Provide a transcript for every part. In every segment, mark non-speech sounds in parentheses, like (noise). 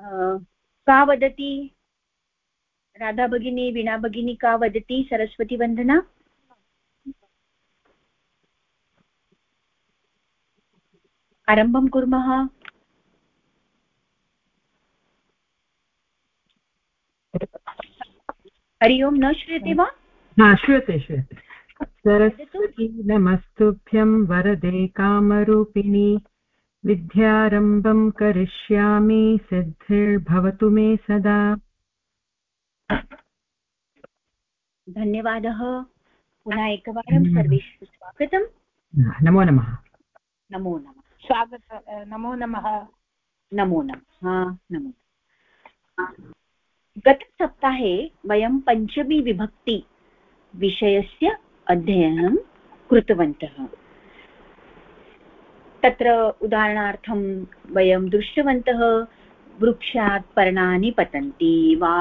का वदति? राधा भगिनी वीणा भगिनी का वदति? सरस्वतीवन्दना आरम्भं कुर्मः। हरि ओम् न श्रूयते वा? श्रूयते श्रूयते। सरस्वती नमस्तुभ्यं वरदे कामरूपिणी। विद्यारम्भं करिष्यामि सिद्धिर्भवतु मे सदा। धन्यवादः। पुनः एकवारं सर्वेषु स्वागतम्। नमो नमः। नमो नमः। स्वागत नमो नमः। नमो नमः। नमो गतसप्ताहे वयं पञ्चमी विभक्ति विषयस्य अध्ययनं कृतवन्तः। तत्र उदाहरणार्थं वयं दृष्टवन्तः, वृक्षात् पर्णानि पतन्ति वा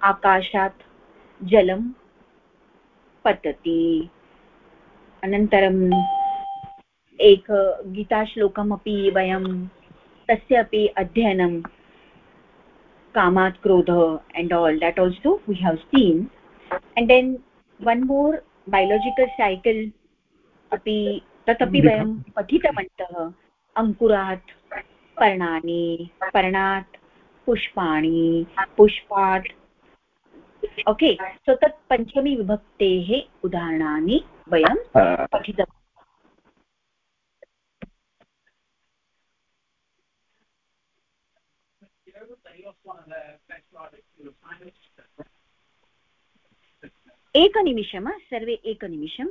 आकाशात् जलं पतति। अनन्तरं एक गीताश्लोकमपि वयं तस्य अपि अध्ययनं कामात् क्रोध and all that also we have seen and then one more biological cycle अपि तदपि वयं पठितवन्तः। अङ्कुरात् पर्णानि पर्णात् पुष्पाणि पुष्पात् ओके सो तत् पञ्चमी विभक्तेः उदाहरणानि वयं पठितवन्तः। एकनिमिषम् सर्वे एकनिमिषम्।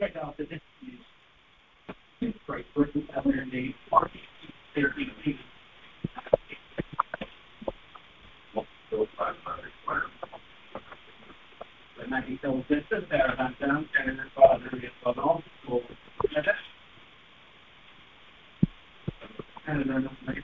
check out the interviews with Frank versus Eleanor named Marty Therapy. And I think those sisters there have done and her father is from all school. And then I'm like,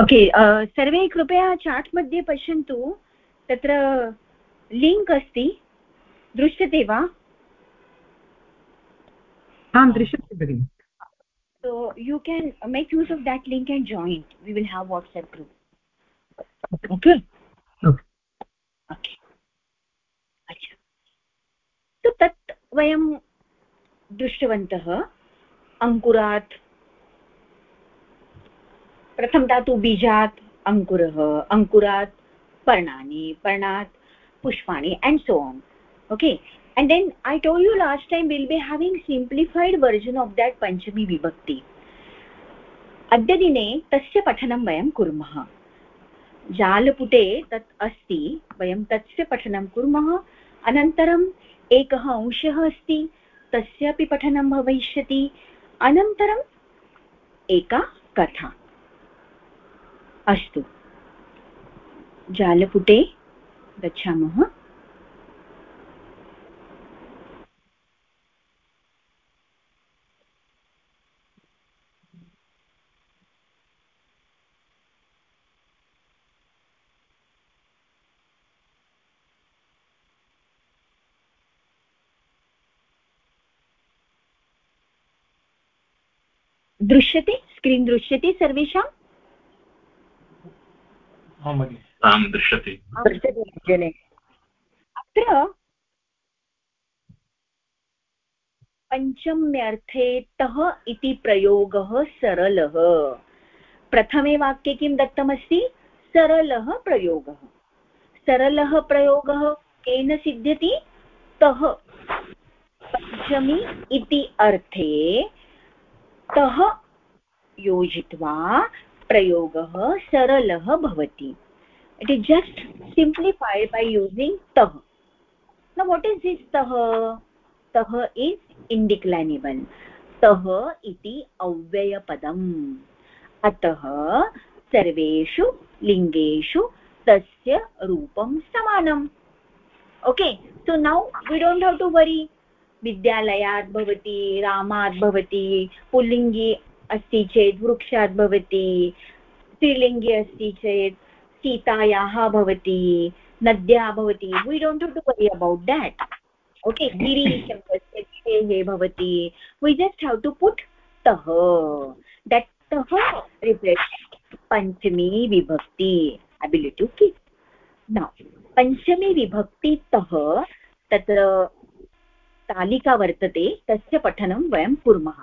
okay uh, सर्वे कृपया chat मध्ये पश्यन्तु. तत्र link अस्ति. दृश्यते वा? आं दृश्यते भगिनि. So you can make use of that link and join will have WhatsApp group okay तत् वयं दृष्टवन्तः. अङ्कुरात् प्रथमता तु बीजात् अङ्कुरः अङ्कुरात् पर्णानि, पर्णात्, पुष्पाणि and so on okay and then i told you last time we'll be having simplified version of that panchami vibhakti. अद्यदिने तस्य पठनं वयं कुर्मः. जालपुटे तत् अस्ति, वयं तस्य पठनं कुर्मः. अनन्तरम् एकः अंशः अस्ति, तस्यापि पठनं भविष्यति. अनन्तरम् एका कथा. अस्तु। जालपुटे गच्छामः। दृश्यते स्क्रीन् दृश्यते सर्वेषाम्। आं दृश्यते। अत्र पञ्चम्यर्थे तः इति प्रयोगः सरलः। प्रथमे वाक्ये किं दत्तमस्ति? सरलः प्रयोगः। सरलः प्रयोगः केन सिद्ध्यति? तः पञ्चमी इति अर्थे तः योजित्वा प्रयोगः सरलः भवति. It is just simplified by using तः. न वाट् इस् दिस् तः? तः इस् इण्डिक्लैनेबल् तः इति अव्ययपदम्. अतः सर्वेषु लिङ्गेषु तस्य रूपं समानम्. Okay so now we don't have to worry विद्यालयात् भवति रामात् भवति, पुल्लिङ्गी अस्ति चेत् वृक्षात् भवति स्त्रीलिङ्गे अस्ति चेत् सीतायाः भवति, नद्या भवति। We don't to worry about that okay गिरीशब्दस्य गिरेः भवति। We just have to put तः। दट् तः रिप्रेसेण्ट् पञ्चमी विभक्ति अबिलिटि टु नौ पञ्चमी विभक्तितः तत्र तालिका वर्तते, तस्य पठनं वयं कुर्मः।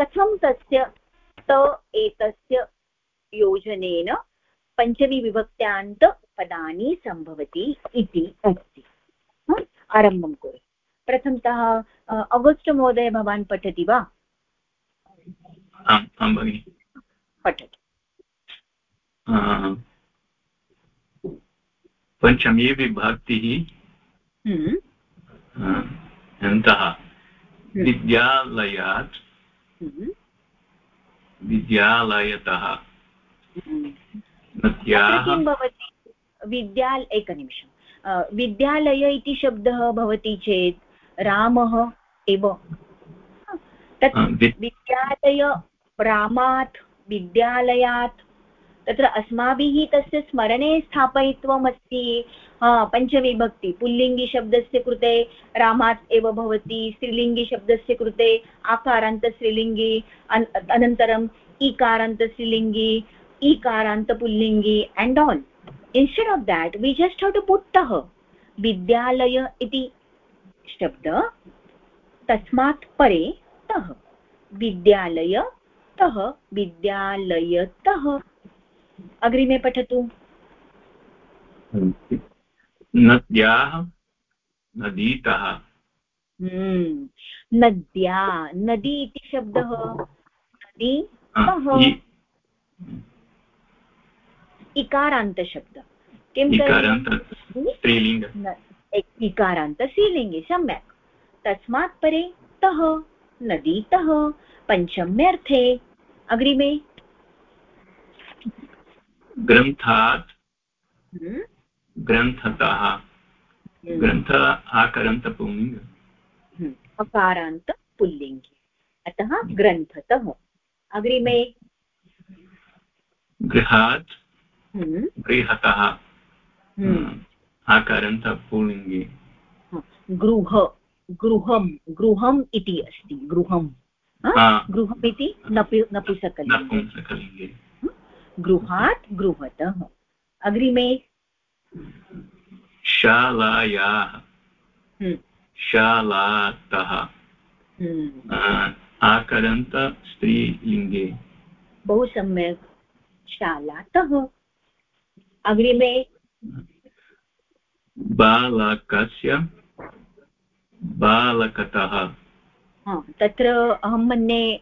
कथं तस्य त एतस्य योजनेन पञ्चमी विभक्त्यान्तपदानि सम्भवति इति अस्ति। आरम्भं कुरु। प्रथमतः अगस्ट् महोदय भवान् पठति वा? पठतु। पञ्चमी विभक्तिः हम्म। अन्तः हम्म। विद्यालयात् हम्म। विद्यालयतः। किं भवति? विद्याल एकनिमिषं विद्यालय इति शब्दः भवति चेत् रामः एव। तत् विद्यालय रामात् विद्यालयात् तत्र अस्माभिः तस्य स्मरणे स्थापयित्वमस्ति पञ्चविभक्ति। पुल्लिङ्गिशब्दस्य कृते रामात् एव भवति, स्त्रीलिङ्गिशब्दस्य कृते आकारान्तस्त्रीलिङ्गि अनन्तरम् ईकारान्तस्त्रीलिङ्गि, ईकारान्तपुल्लिङ्गि and all instead of that we just have to पुट्टः विद्यालय इति शब्द, तस्मात् परे तः विद्यालयतः विद्यालयतः अग्रिमे पठतु। नद्याः नदीतः हम्म, नद्या नदी इति शब्दः। नदी इकारान्तशब्द। किं स्त्रीलिङ्ग इकारान्त स्त्रीलिङ्गे। सम्यक्। तस्मात् परे तः। नदीतः पञ्चम्यर्थे अग्रिमे। ग्रन्थात् हम्म? ग्रन्थतः। हम्म। ग्रन्थ आकरन्त पुल्लिङ्ग हम्म। अकारान्त पुल्लिङ्गे अतः ग्रन्थतः। अग्रिमे। गृहात् गृहतः। आकरन्त पुल्लिङ्गे गृह गृहं। गृहम्। इति अस्ति। गृहं गृहमिति नपुसकलिङ्गे। गृहात् गृहतः। अग्रिमे। शालायाः। हम्म। शालातः। हम्म। आकरन्त स्त्रीलिङ्गे। बहु सम्यक्। शालातः। अग्रिमे। बालकस्य बालकतः। तत्र अहं मन्ये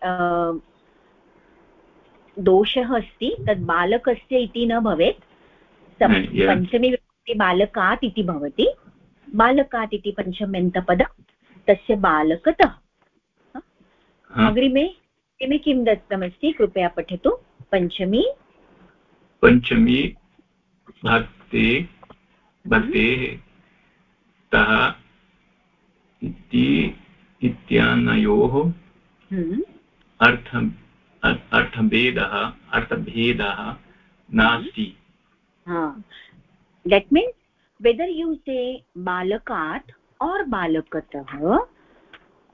दोषः अस्ति तद् बालकस्य इति न भवेत्। पञ्चमी विभक्ति बालकात् इति भवति। बालकात् इति पञ्चम्यन्तपदं तस्य बालकतः। अग्रिमे अग्रिमे किं दत्तमस्ति? कृपया पठतु। पञ्चमी। पञ्चमी भक्ति भक्तेः तः इति इत्यानयोः हम्म। अर्थं अर्थभेदः अर्थभेदः नास्ति। That means whether you say बालकात् और् बालकतः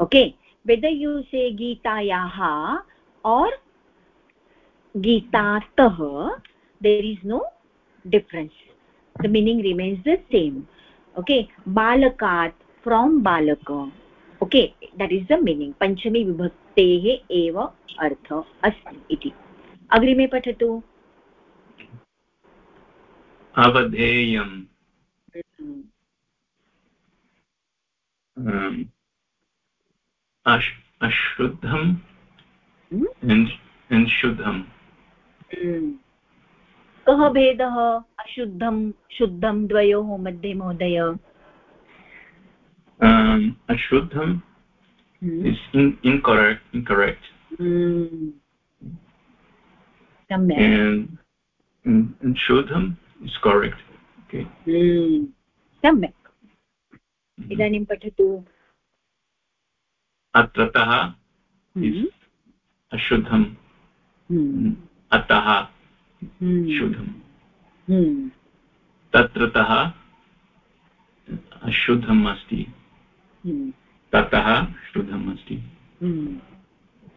ओके वेदर् यू से गीतायाः or गीतातः there is no difference the meaning remains the same okay बालकात् from बालक okay that is the meaning पञ्चमी विभक्ति तेः एव अर्थ अस्ति इति। अग्रिमे पठतु। अवधेयम्। हम्म। अशुद्धम् हम्म। शुद्धम् हम्म। कः भेदः? अशुद्धं शुद्धं द्वयोः मध्ये महोदय। अशुद्धं is in, incorrect incorrect mm. and, and, and shuddham is correct okay mm. सम्यक् इदानीं पठतु अत्रतः अशुद्धम् अतः शुद्धम् तत्रतः अशुद्धम् अस्ति ततः शुद्धम् अस्ति।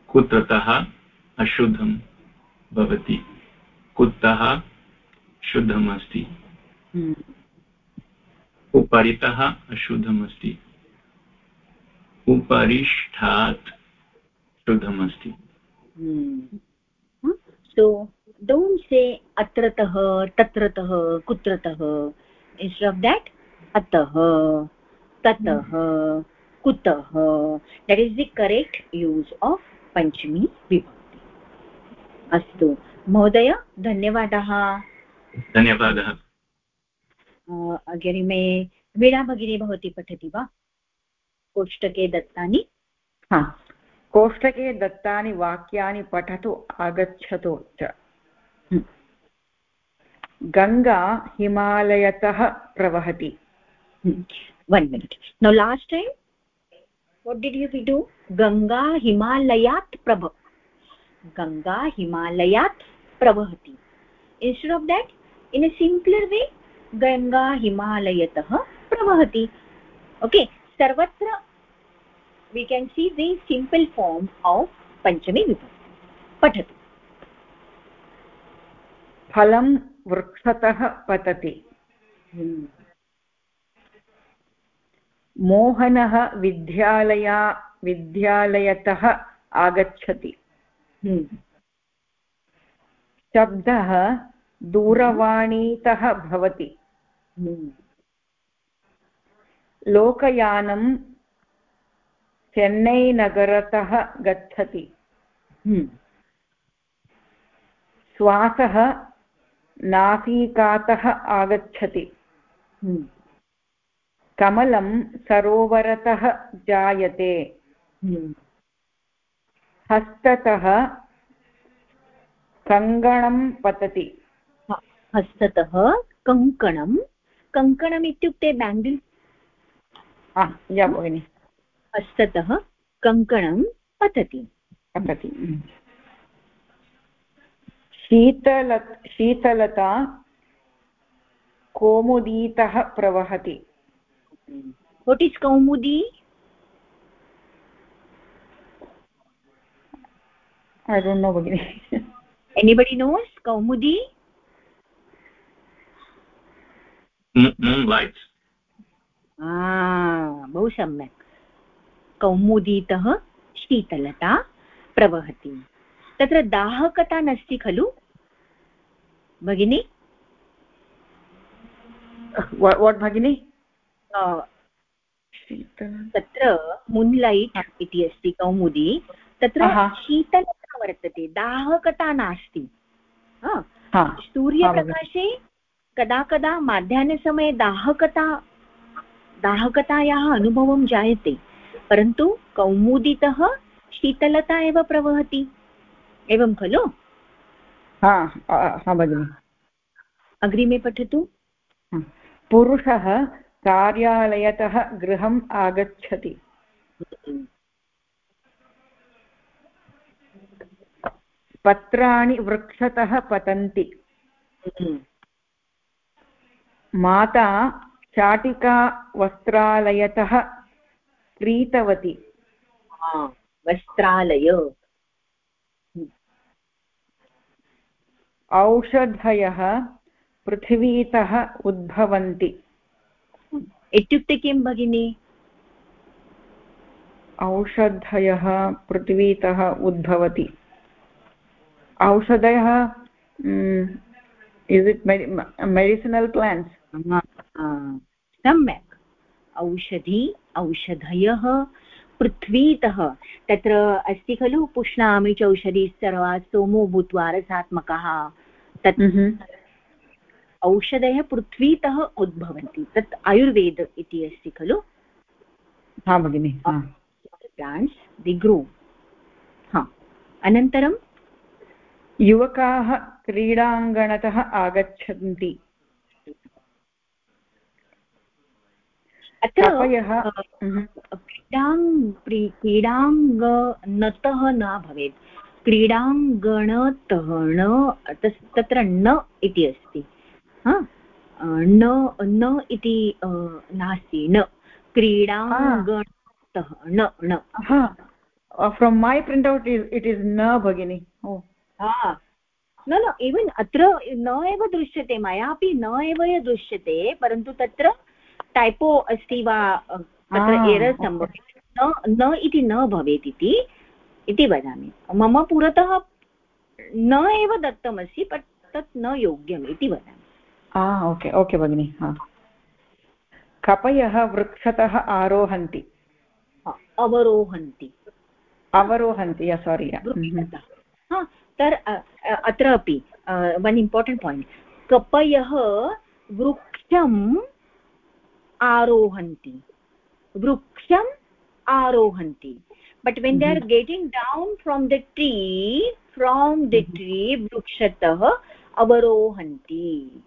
कुत्रतः अशुद्धं भवति। कुतः शुद्धम् अस्ति। उपरितः अशुद्धमस्ति उपरिष्ठात् शुद्धमस्ति सो डोण्ट् से अत्रतः तत्रतः कुत्रतः. Instead of that अतः ततः. कुतः that is the correct use of panchami vibhakti. अस्तु। महोदय धन्यवादः। धन्यवादः। अग्रिमे वीणा भगिनी भवती पठति वा? कोष्टके दत्तानि? हा। कोष्टके दत्तानि वाक्यानि पठतु आगच्छतु च। गङ्गा हिमालयतः प्रवहति। One minute now last time what did you do ganga himalayat prabha ganga himalayat pravahati instead of that in a simpler way ganga himalayatah pravahati okay sarvatra we can see the simple form of panchami vibhakti patatu फलं वृक्षतः पतति मोहनः विद्यालया विद्यालयतः आगच्छति। शब्दः दूरवाणीतः भवति। लोकयानं चेन्नैनगरतः गच्छति। श्वासः नासिकातः आगच्छति। कमलं सरोवरतः जायते। हस्ततः कङ्कणं पतति। हस्ततः कङ्कणं। कङ्कणम् इत्युक्ते बेङ्गिल् या भगिनि। हस्ततः कङ्कणं पतति। पतति। शीतल शीतलता कोमुदीतः प्रवहति। What is kaumudi i don't know bagini anybody knows kaumudi moonlight ah बहु सम्यक् कौमुदीतः शीतलता प्रवहति तत्र दाहकता नास्ति खलु भगिनी वाट् भगिनी तत्र मुन्लैट् इति अस्ति कौमुदी तत्र शीतलता वर्तते दाहकता नास्ति. सूर्यप्रकाशे कदा कदा माध्याह्नसमये दाहकता दाहकतायाः अनुभवं जायते परन्तु कौमुदीतः शीतलता एव प्रवहति. एवं खलु? भगिनि. अग्रिमे पठतु. पुरुषः कार्यालयतः गृहम् आगच्छति। पत्राणि वृक्षतः पतन्ति। माता शाटिका वस्त्रालयतः क्रीतवती। वस्त्रालय। औषधयः पृथिवीतः उद्भवन्ति। इत्युक्ते किं भगिनि? औषधयः पृथिवीतः उद्भवति। औषधयः इस् इट् मेडिसिनल् प्लान्स् सम्यक्। औषधी औषधयः पृथ्वीतः। तत्र अस्ति खलु पुष्णामि चौषधी सर्वा सोमो भूत्वा रसात्मकः तत् औषधयः पृथ्वीतः उद्भवन्ति. तत् आयुर्वेद इति अस्ति खलु? हा भगिनि प्लाण्ट्स् दि ग्रो हा. अनन्तरं? युवकाः क्रीडाङ्गणतः आगच्छन्ति. अत्र क्रीडां क्रीडाङ्गणतः न भवेत्. क्रीडाङ्गणतः न तत्र न इति अस्ति. न न इति नास्ति न. क्रीडाङ्गणतः न न. From my print out it is न भगिनि. न न इवन् अत्र न एव दृश्यते मयापि न एव दृश्यते परन्तु तत्र टैपो अस्ति वा तत्र एरर् सम्भवति न न इति न भवेत् इति इति वदामि. मम पुरतः न एव दत्तमस्ति बट् तत् न योग्यम् इति वदामि. ओके ओके भगिनि कपयः वृक्षतः आरोहन्ति। अवरोहन्ति। अवरोहन्ति सोरि तर् अत्र अपि वन् इम्पार्टेण्ट् पायिण्ट् कपयः वृक्षं आरोहन्ति। वृक्षम् आरोहन्ति। But when they are mm -hmm. getting down from the tree from the mm -hmm. tree वृक्षतः अवरोहन्ति।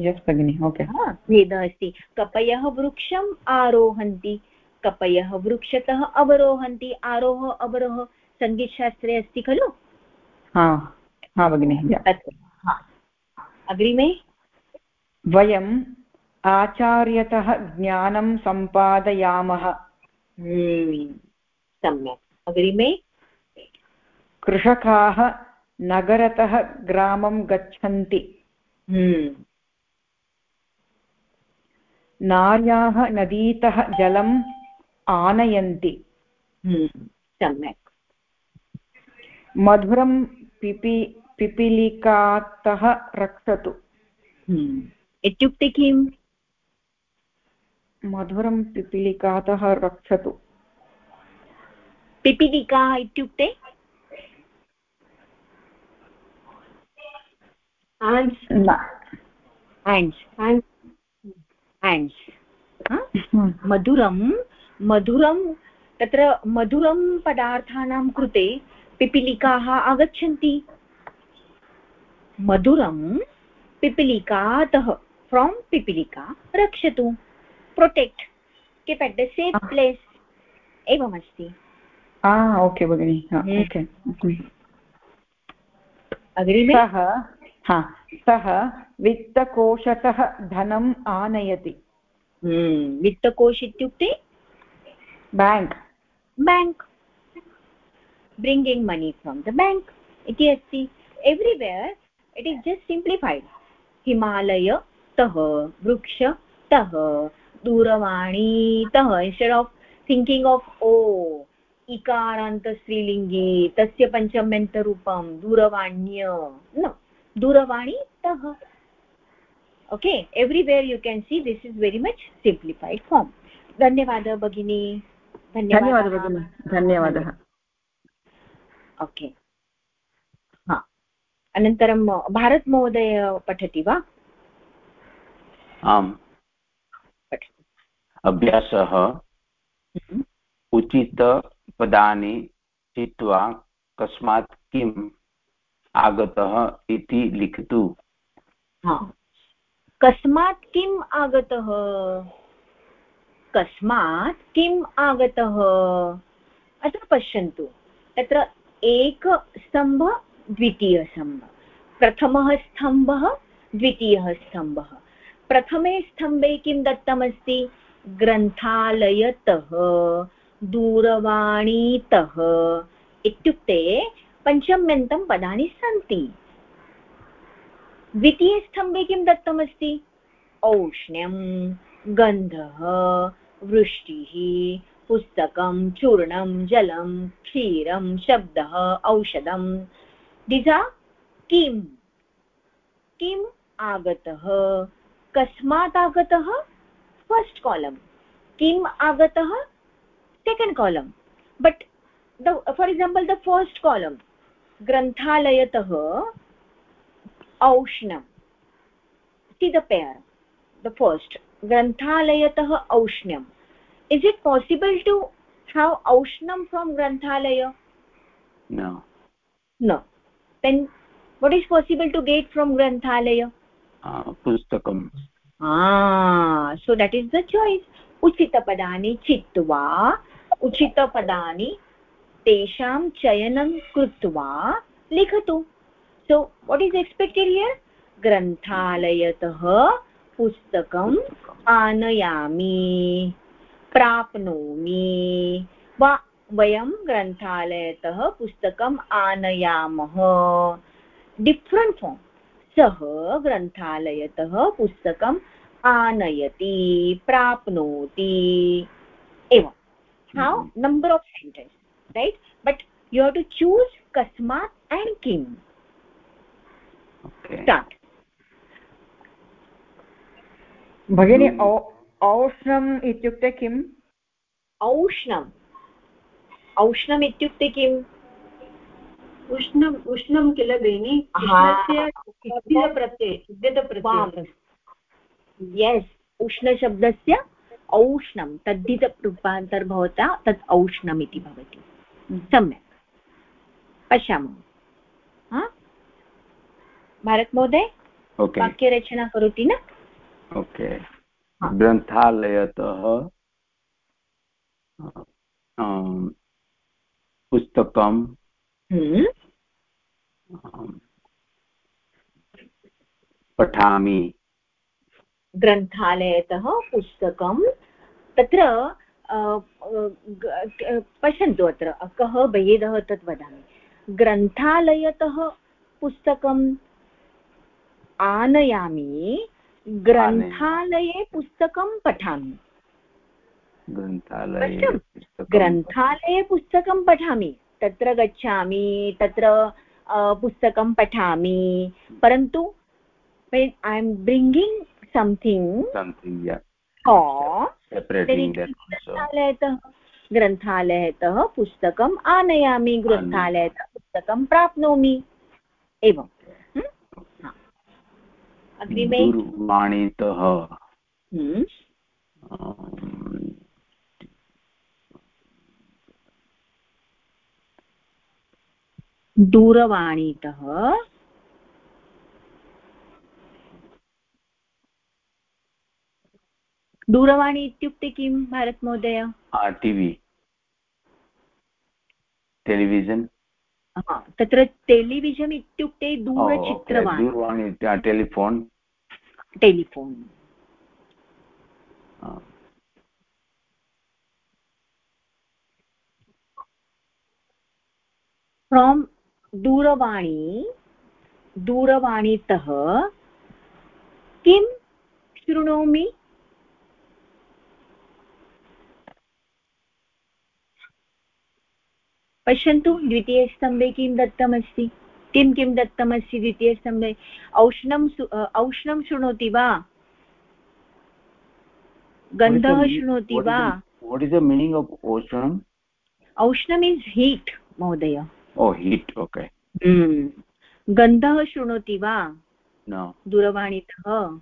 यस् भगिनि ओके भेदः अस्ति कपयः वृक्षम् आरोहन्ति कपयः वृक्षतः अवरोहन्ति आरोह अवरोह सङ्गीतशास्त्रे अस्ति खलु हा हा भगिनि अग्रिमे वयं आचार्यतः ज्ञानं सम्पादयामः सम्यक् अग्रिमे कृषकाः नगरतः ग्रामं गच्छन्ति। नार्याः नदीतः जलम् आनयन्ति। हम्म, सम्यक्। मधुरं पिपि पिपीलिकातः रक्षतु। इत्युक्ते किम्? मधुरं पिपीलिकातः रक्षतु। पिपीलिका इत्युक्ते? मधुरं मधुरं तत्र मधुरं पदार्थानां कृते पिपीलिकाः आगच्छन्ति मधुरं पिपीलिकातः फ्रोम् पिपीलिका रक्षतु protect keep at the safe place एवमस्ति ओके भगिनि। अग्रिमे हा. सः वित्तकोशतः धनम् आनयति. हम्म, वित्तकोश इत्युक्ते? Bank bank bringing money from the bank इति अस्ति. Everywhere it is just simplified हिमालयतः वृक्षतः दूरवाणीतः instead of thinking of oh इकारान्तस्त्रीलिङ्गी तस्य पञ्चम्यन्तरूपं दूरवाण्य. न दूरवाणीतः okay everywhere you can see this is very much simplified form धन्यवादः भगिनी। धन्यवादः भगिनि। धन्यवादः। ओके हा। अनन्तरं भारतमहोदय पठति वा? आम्। अभ्यासः हम्म। उचितपदानि चित्वा कस्मात् किम्? आगतः इति लिखतु। कस्मात् किम् आगतः? कस्मात् किम् आगतः? अत्र पश्यन्तु। तत्र एकस्तम्भ, द्वितीयस्तम्भ। प्रथमः स्तम्भः द्वितीयः स्तम्भः प्रथमे स्तम्भे किं दत्तमस्ति? ग्रन्थालयतः, दूरवाणीतः। इत्युक्ते पञ्चम्यन्तं पदानि सन्ति। द्वितीयस्तम्भे किं दत्तमस्ति? औष्ण्यं, गन्धः, वृष्टिः, पुस्तकं, चूर्णं, जलं, क्षीरं, शब्दः औषधं दिजा किम् किम् आगतः? कस्मात् आगतः? first column kim agatah second column but the for example the first column ग्रन्थालयतः औष्णम्. इति द पेर् द फस्ट् ग्रन्थालयतः औष्ण्यम् is it possible to have औष्णं from ग्रन्थालय? न then what is possible to get from ग्रन्थालय? पुस्तकम्. So that is the choice उचितपदानि चित्वा उचितपदानि तेषां चयनं कृत्वा लिखतु। So what is expected here ग्रन्थालयतः पुस्तकम् आनयामि प्राप्नोमि। वा वयं ग्रन्थालयतः पुस्तकम् आनयामः। डिफ्रेण्ट् फार्म् सः ग्रन्थालयतः पुस्तकम् आनयति प्राप्नोति। एवं। How number of sentence right but you have to choose कस्मात् एण्ड् किम् स्टार्ट् भगिनी औष्णम् इत्युक्ते किम्? औष्णम् औष्णम् इत्युक्ते किम्? उष्णम् उष्णं किल बेनि प्रत्यये यस् उष्णशब्दस्य औष्णं तद्धितरूपान्तर्भवता तत् औष्णम् इति भवति सम्यक्। पश्यामः। भारतमहोदय? वाक्यरचना करोति न? ओके ग्रन्थालयतः पुस्तकं हम्म। पठामि। ग्रन्थालयतः पुस्तकं तत्र पश्यन्तु अत्र कः भेदः तत् वदामि। ग्रन्थालयतः पुस्तकम् आनयामि ग्रन्थालये पुस्तकं पठामि। ग्रन्थालये पुस्तकं पठामि। तत्र गच्छामि तत्र पुस्तकं पठामि। परन्तु ऐ एम् ब्रिङ्गिङ्ग् सम्थिङ्ग् ग्रन्थालयतः ग्रन्थालयतः पुस्तकम् आनयामि ग्रन्थालयतः पुस्तकं प्राप्नोमि। एवम् अग्रिमे? दूरवाणीतः। दूरवाणीतः दूरवाणी इत्युक्ते किं भारतमहोदय टिवि टेलिविजन्। तत्र टेलिविजन् इत्युक्ते दूरचित्रवाणी। दूरवाणी टेलिफोन्। टेलिफोन्। फ्रोम् दूरवाणी दूरवाणीतः किं शृणोमि? पश्यन्तु द्वितीयस्तम्भे किं दत्तमस्ति? किं किं दत्तमस्ति द्वितीयस्तम्भे? औष्णं औष्णं शृणोति वा? गन्धः शृणोति वा? what is the meaning of ocean औष्णम् इस् हीट् महोदय. ओ हीट् ओके गन्धः शृणोति वा? दूरवाणीतः.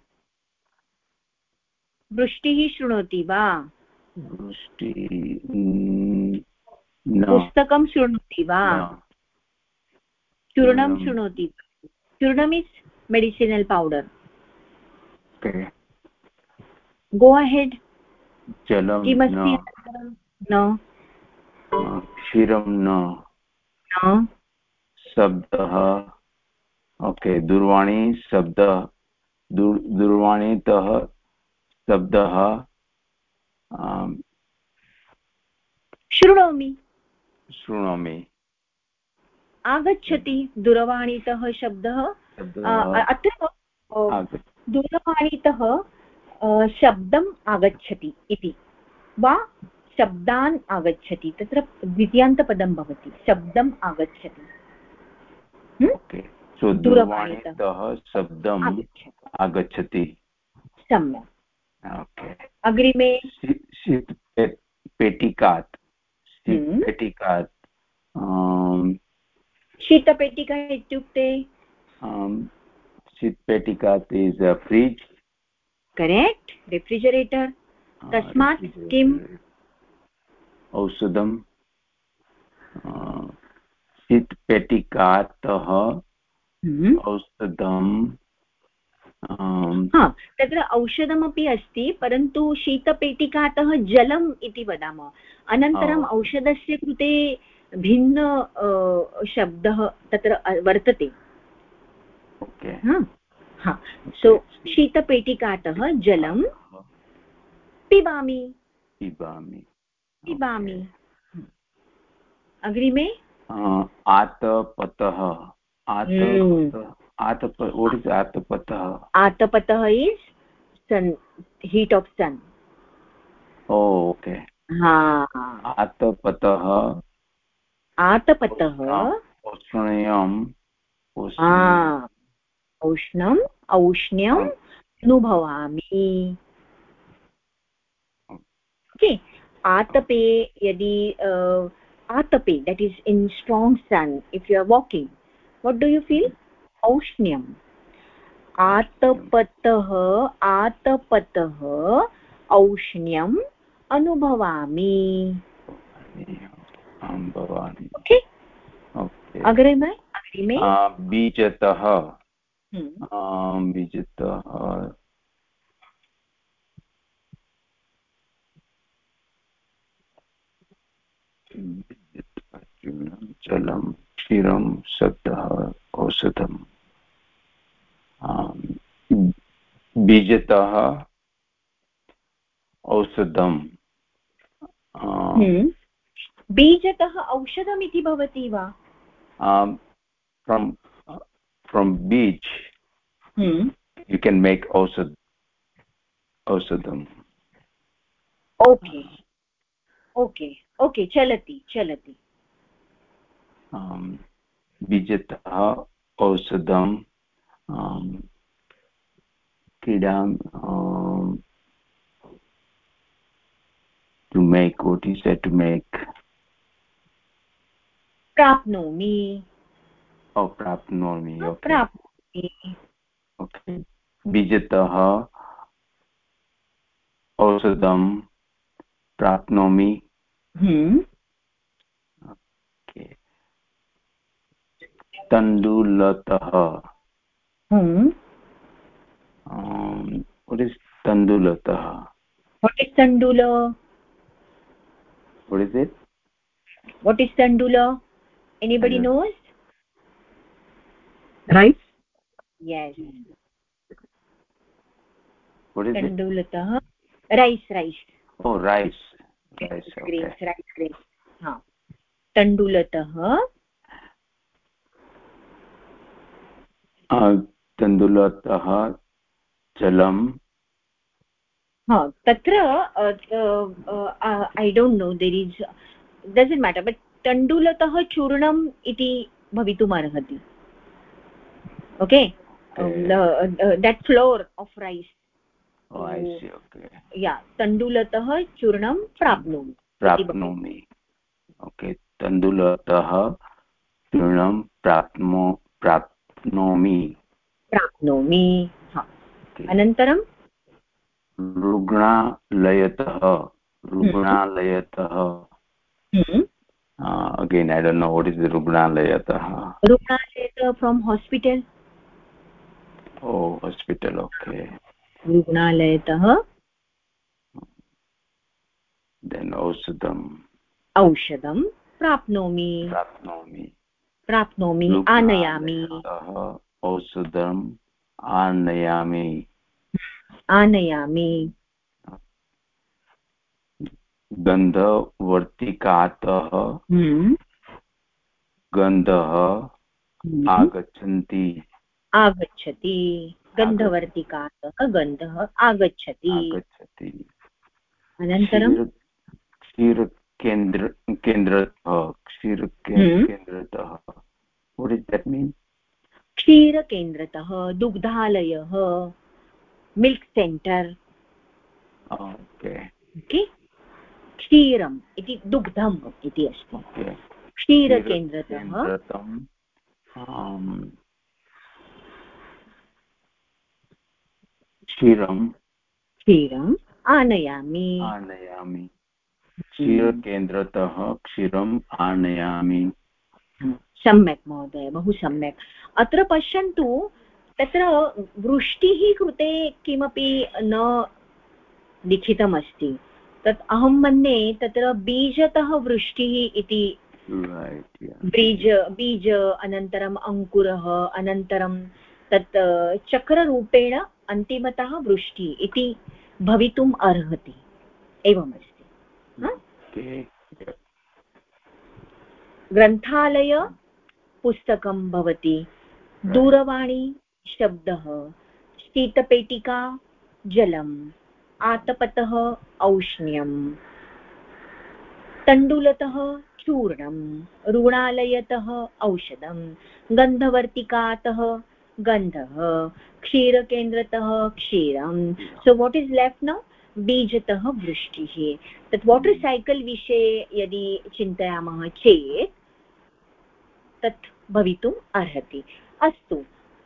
वृष्टिः शृणोति वा? वृष्टिः पुस्तकं शृणोति वा? चूर्णं शृणोति चूर्णम् is medicinal powder go ahead किमस्ति न क्षीरं न शब्दः ओके दूरवाणी शब्द दूरवाणीतः शब्दः शृणोमि. शृणोमि। आगच्छति दूरवाणीतः शब्दः। अत्र दूरवाणीतः शब्दम् आगच्छति इति। वा शब्दान् आगच्छति। तत्र द्वितीयान्तपदं भवति। शब्दम् आगच्छति। दूरवाणीतः शब्दम् आगच्छति। सम्यक्। अग्रिमे। शीत पेटिकात्। पेटिकात्। शीतपेटिका इत्युक्ते? शीतपेटिकात् is a fridge correct refrigerator तस्मात् किम्? औषधं शीतपेटिकातः औषधं हा तत्र औषधमपि अस्ति परन्तु शीतपेटिकातः जलम् इति वदामः। अनन्तरम् औषधस्य कृते भिन्न शब्दः तत्र वर्तते। हा? सो शीतपेटिकातः जलं पिबामि। पिबामि। पिबामि। अग्रिमे? आतपतः। आतप what is atapatah atapatah is sun heat of आतपतः औष्ण्यम् औष्ण्यम्। औष्ण्यम् अनुभवामि। ओके आतपे यदि आतपे that is in strong sun if you are walking what do you feel औष्ण्यम्। आतपतः आतपतः औष्ण्यम् अनुभवामि। ओके। अग्रिमे अग्रिमे बीजतः। हम्म। बीजतः। जलं क्षीरं शब्दः औषधम्। बीजतः औषधं हम्म। बीजतः औषधमिति भवति वा? फ्रम् फ्रम् बीज् यु केन् मेक् औषध औषधम्। ओके ओके ओके चलति चलति। बीजतः औषधं क्रीडां to make what he said to प्राप्नोमि प्राप्नोमि प्राप्नोमि विजितः औषधं प्राप्नोमि तण्डुलतः तण्डुलतः तण्डुल तण्डुल anybody knows rice yes what is tandulatah rice rice oh rice rice grains okay. rice grains ha tandulatah तण्डुलतः जलं हा तत्र I don't know there is does it matter but तण्डुलतः चूर्णम् इति भवितुमर्हति okay that flour of rice yeah तण्डुलतः चूर्णं प्राप्नोमि। प्राप्नोमि। Okay तण्डुलतः चूर्णं प्राप्नो प्राप्नोमि। प्राप्नोमि। अनन्तरं? रुग्णालयतः रुग्णालयतः again I don't know what is रुग्णालयतः रुग्णालयतः from hospital oh hospital okay रुग्णालयतः देन् औषधम् औषधं प्राप्नोमि प्राप्नोमि प्राप्नोमि आनयामि औषधम् आनयामि आनयामि गन्धवर्तिकातः हम्म। गन्धः हम्म। आगच्छन्ति। आगच्छति। गन्धवर्तिकातः गन्धः आगच्छति। आगच्छति। अनन्तरं? क्षीरकेन्द्र केन्द्रतः। क्षीरकेन्द्रतः does that mean? क्षीरकेन्द्रतः दुग्धालयः मिल्क् सेण्टर्। ओके ओके क्षीरम् इति दुग्धम् इति अस्ति। क्षीरकेन्द्रतः क्षीरम्। क्षीरम् आनयामि। आनयामि। क्षीरकेन्द्रतः क्षीरम् आनयामि। सम्यक् महोदय बहु सम्यक्। अत्र पश्यन्तु तत्र वृष्टिः कृते किमपि न लिखितमस्ति। तत् अहं मन्ये तत्र बीजतः वृष्टिः इति बीज बीज अनन्तरम् अङ्कुरः अनन्तरं तत् चक्ररूपेण अन्तिमतः वृष्टि इति भवितुम् अर्हति। एवमस्ति। ग्रन्थालय पुस्तकं भवति। दूरवाणी शब्दः। शीतपेटिका जलम्। आतपतः औष्ण्यम्। तण्डुलतः चूर्णं रुणालयतः औषधं गन्धवर्तिकातः गन्धः क्षीरकेन्द्रतः क्षीरं so what is left now बीजतः वृष्टिः। तत् वाटर् सैकल् विषये यदि चिन्तयामः चेत् तत् भवितुम् अर्हति। अस्तु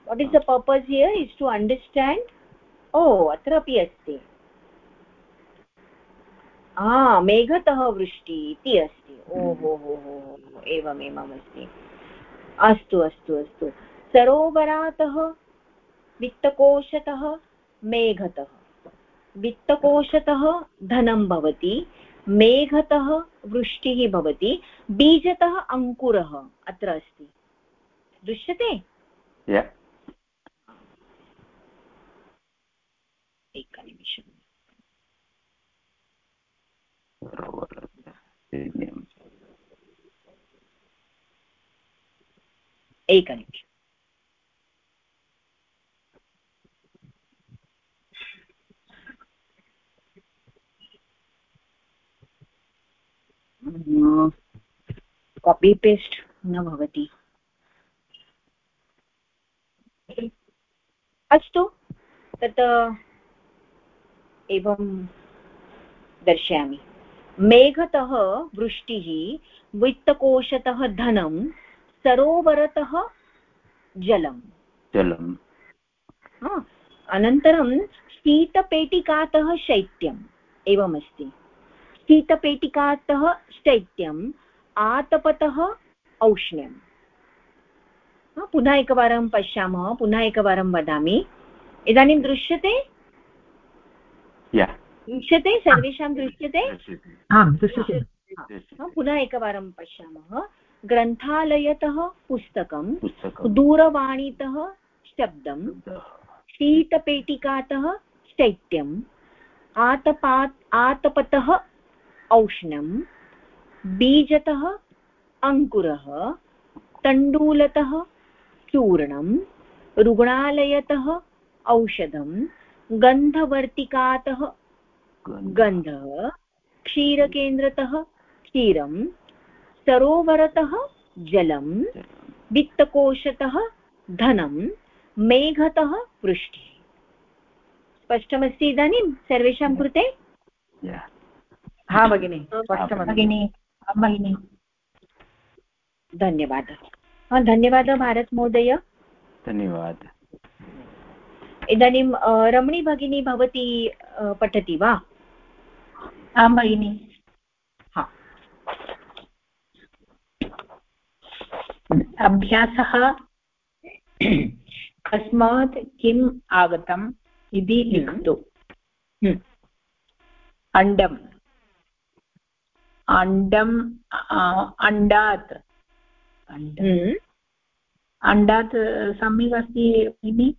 what is the purpose here is to understand oh अत्र अपि अस्ति। हा मेघतः वृष्टि इति अस्ति. ओ हो हो हो हो. एवम् एवम् अस्ति अस्तु अस्तु. अस्तु सरोवरातः वित्तकोशतः मेघतः. वित्तकोशतः धनं भवति मेघतः वृष्टिः भवति बीजतः अङ्कुरः अत्र अस्ति. दृश्यते? एकनिमिषम् सरोवरस्य एकनिमिषम् कापि पेस्ट् न भवति. अस्तु तत् एवं दर्शयामि. मेघतः वृष्टिः वित्तकोशतः धनं सरोवरतः जलम्। जलम्। हा, अनन्तरं शीतपेटिकातः शैत्यम् एवमस्ति। शीतपेटिकातः शैत्यम् आतपतः औष्ण्यम्। पुनः एकवारं पश्यामः पुनः एकवारं वदामि। इदानीं दृश्यते? Yeah. दृश्यते सर्वेषां दृश्यते? आं दृश्यते। हा, पुनः एकवारं पश्यामः। ग्रन्थालयतः पुस्तकं दूरवाणीतः शब्दं। शीतपेटिकातः शैत्यम् आतपात् आतपतः औष्ण्यं बीजतः अङ्कुरः तण्डूलतः चूर्णं रुग्णालयतः औषधं गन्धवर्तिकातः गन्धः क्षीरकेन्द्रतः क्षीरं सरोवरतः जलं वित्तकोशतः धनं मेघतः वृष्टिः। स्पष्टमस्ति इदानीं सर्वेषां कृते. हा भगिनि स्पष्टमस्ति। भगिनी भगिनी। धन्यवादः। धन्यवादः भारतमहोदय धन्यवादः। इदानीं रमणी भगिनी भवती पठति वा? आं भगिनि हा। अभ्यासः। कस्मात् किम् आगतम् इति लिखतु। हम्म, अण्डम्। अण्डम् आ, अण्डात्। हम्म, अण्डात् सम्यक् अस्ति भगिनि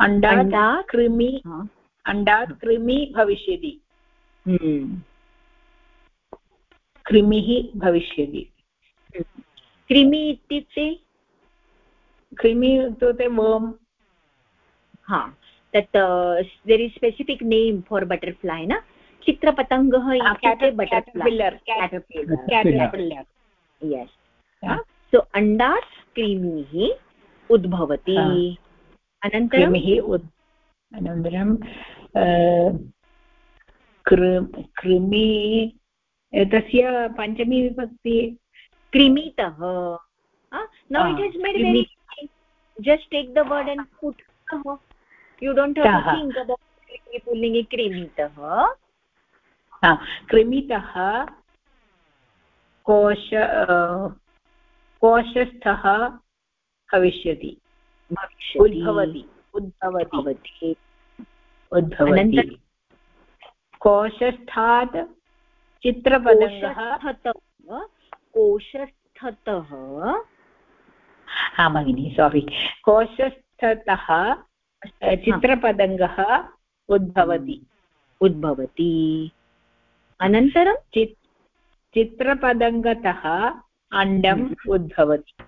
अण्डात् अण्डात्? कृमि हा, अण्डात् कृमि भविष्यति। हम्म, कृमिः भविष्यति। कृमि इत्युक्ते कृमि इत्युक्ते वर्म् हा तत् there is specific name for butterfly न? चित्रपतङ्गः इत्युक्ते बटर्फ्लै यस् सो अण्डात् क्रीमिः उद्भवति। हा. अनन्तरं? अनन्तरं कृ- कृमि तस्य पञ्चमी विभक्ति क्रिमितः now it has made krimi. Very just take the word and put you don't पुल्लिङ्गि क्रिमितः हा, कृमितः कोश कोशस्थः भविष्यति। उद्भवति। उद्भवति। भवति उद्भवति? कोशस्थात् चित्रपदङ्गः कोशस्थतः हा भगिनि सारि कोशस्थतः चित्रपदङ्गः उद्भवति। उद्भवति। अनन्तरं? चित् चित्रपदङ्गतः अण्डम् हम्म। उद्भवति।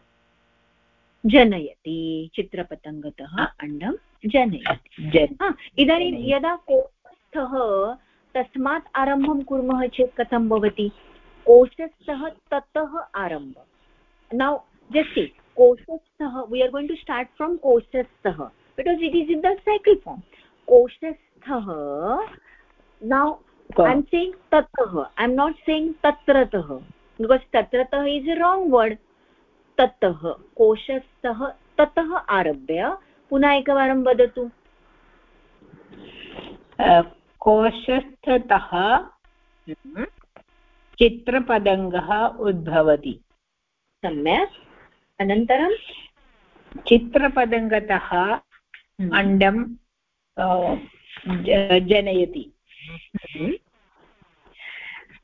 जनयति चित्रपतङ्गतः हा. जनयति जन्। हा, इदानीं। यदा कोशस्थः तस्मात् आरम्भं कुर्मः चेत् कथं भवति? कोशस्थः ततः आरंभ। Now just कोशस्थः we are going to start from कोशस्थः because it is in the cycle form कोशस्थः now I am saying ततः ऐ एम् नाट् सेयिङ्ग् तत्रतः बिकास् तत्रतः इस् ए राङ्ग् वर्ड् ततः कोशस्थः ततः आरभ्य पुनः एकवारं वदतु. कोशस्थतः चित्रपदङ्गः उद्भवति. सम्यक्. अनन्तरं? चित्रपदङ्गतः अण्डं जनयति.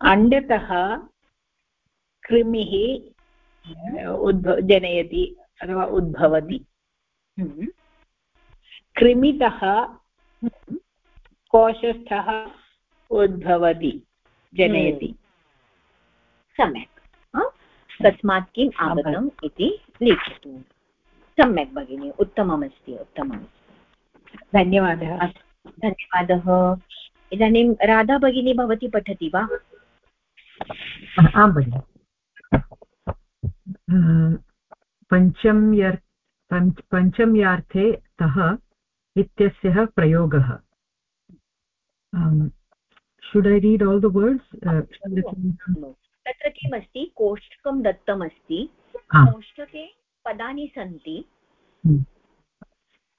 अण्डतः कृमिः उद्भ जनयति अथवा उद्भवति. हम्म, कृमितः कोशस्थः उद्भवति जनयति। सम्यक्। हा? तस्मात् किम् आगतम् इति लिखतु। सम्यक् भगिनि उत्तममस्ति उत्तममस्ति। धन्यवादः। धन्यवादः। इदानीं राधा भगिनी भवती पठति वा? आं भगिनि। पञ्चम्यर् पञ्च पञ्चम्यार्थे तः इत्यस्यः प्रयोगः। Should I read all the words तत्र किमस्ति? कोष्टकं दत्तमस्ति. कोष्टके पदानि सन्ति। हम्म.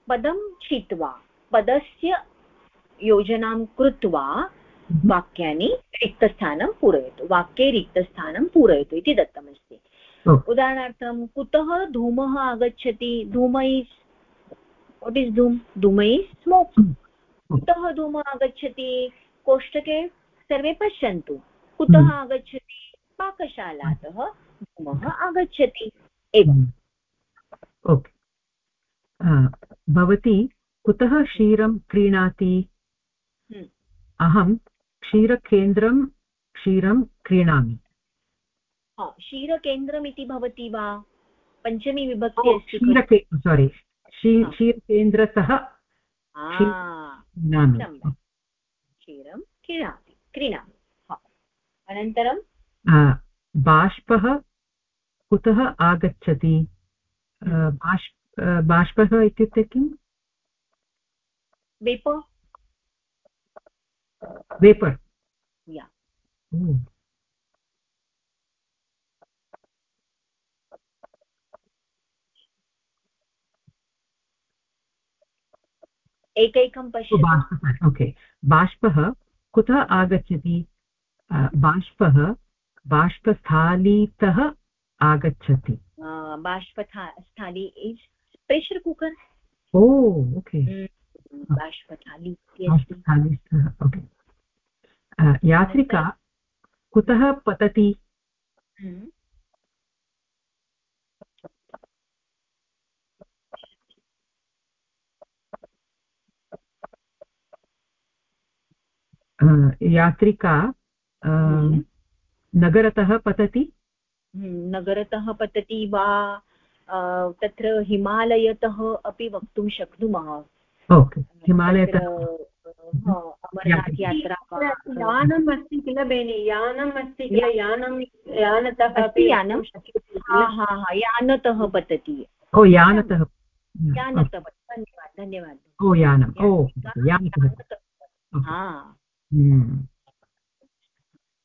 पदं चित्वा पदस्य योजनां कृत्वा वाक्यानि रिक्तस्थानं पूरयतु। वाक्ये रिक्तस्थानं पूरयतु इति दत्तमस्ति। उदाहरणार्थं कुतः धूमः आगच्छति? धूम इस् वट् इस् धूम् धूम इस् स्मोक् कुतः धूमः आगच्छति? कोष्टके सर्वे पश्यन्तु। कुतः हम्म. आगच्छति? पाकशालातः धूमः आगच्छति। एवम् ओके भवती कुतः क्षीरं क्रीणाति? हम्म. अहं क्षीरकेन्द्रं क्षीरं क्रीणामि। क्षीरकेन्द्रम् इति भवति वा? पञ्चमी विभक्ति अस्ति? सोरि क्षीरकेन्द्रतः. क्षीरं क्रीणामि क्रीणामि। अनन्तरं? बाष्पः कुतः आगच्छति? बाष् बाष्पः इत्युक्ते किम्? वेप वेपर्। एकैकं पश्यतु। बाष्पः ओके बाष्पः कुतः आगच्छति? बाष्पः बाष्पस्थालीतः आगच्छति। बाष्पथा स्थाली is pressure cooker? Oh okay बाष्पथाली ओके यात्रिका कुतः पतति? यात्रिका हम्म. नगरतः पतति? हम्म, नगरतः पतति वा तत्र हिमालयतः अपि वक्तुं शक्नुमः? ओके हिमालयतः अमरनाथ यात्रा यानम् अस्ति किल बेनि? यानम् अस्ति किल? यानं यानतः अस्ति यानं। हा हा हा यानतः पतति। ओ यानतः यानतः पतति। धन्यवादः धन्यवादः। ओ यानम्। ओ यानतः।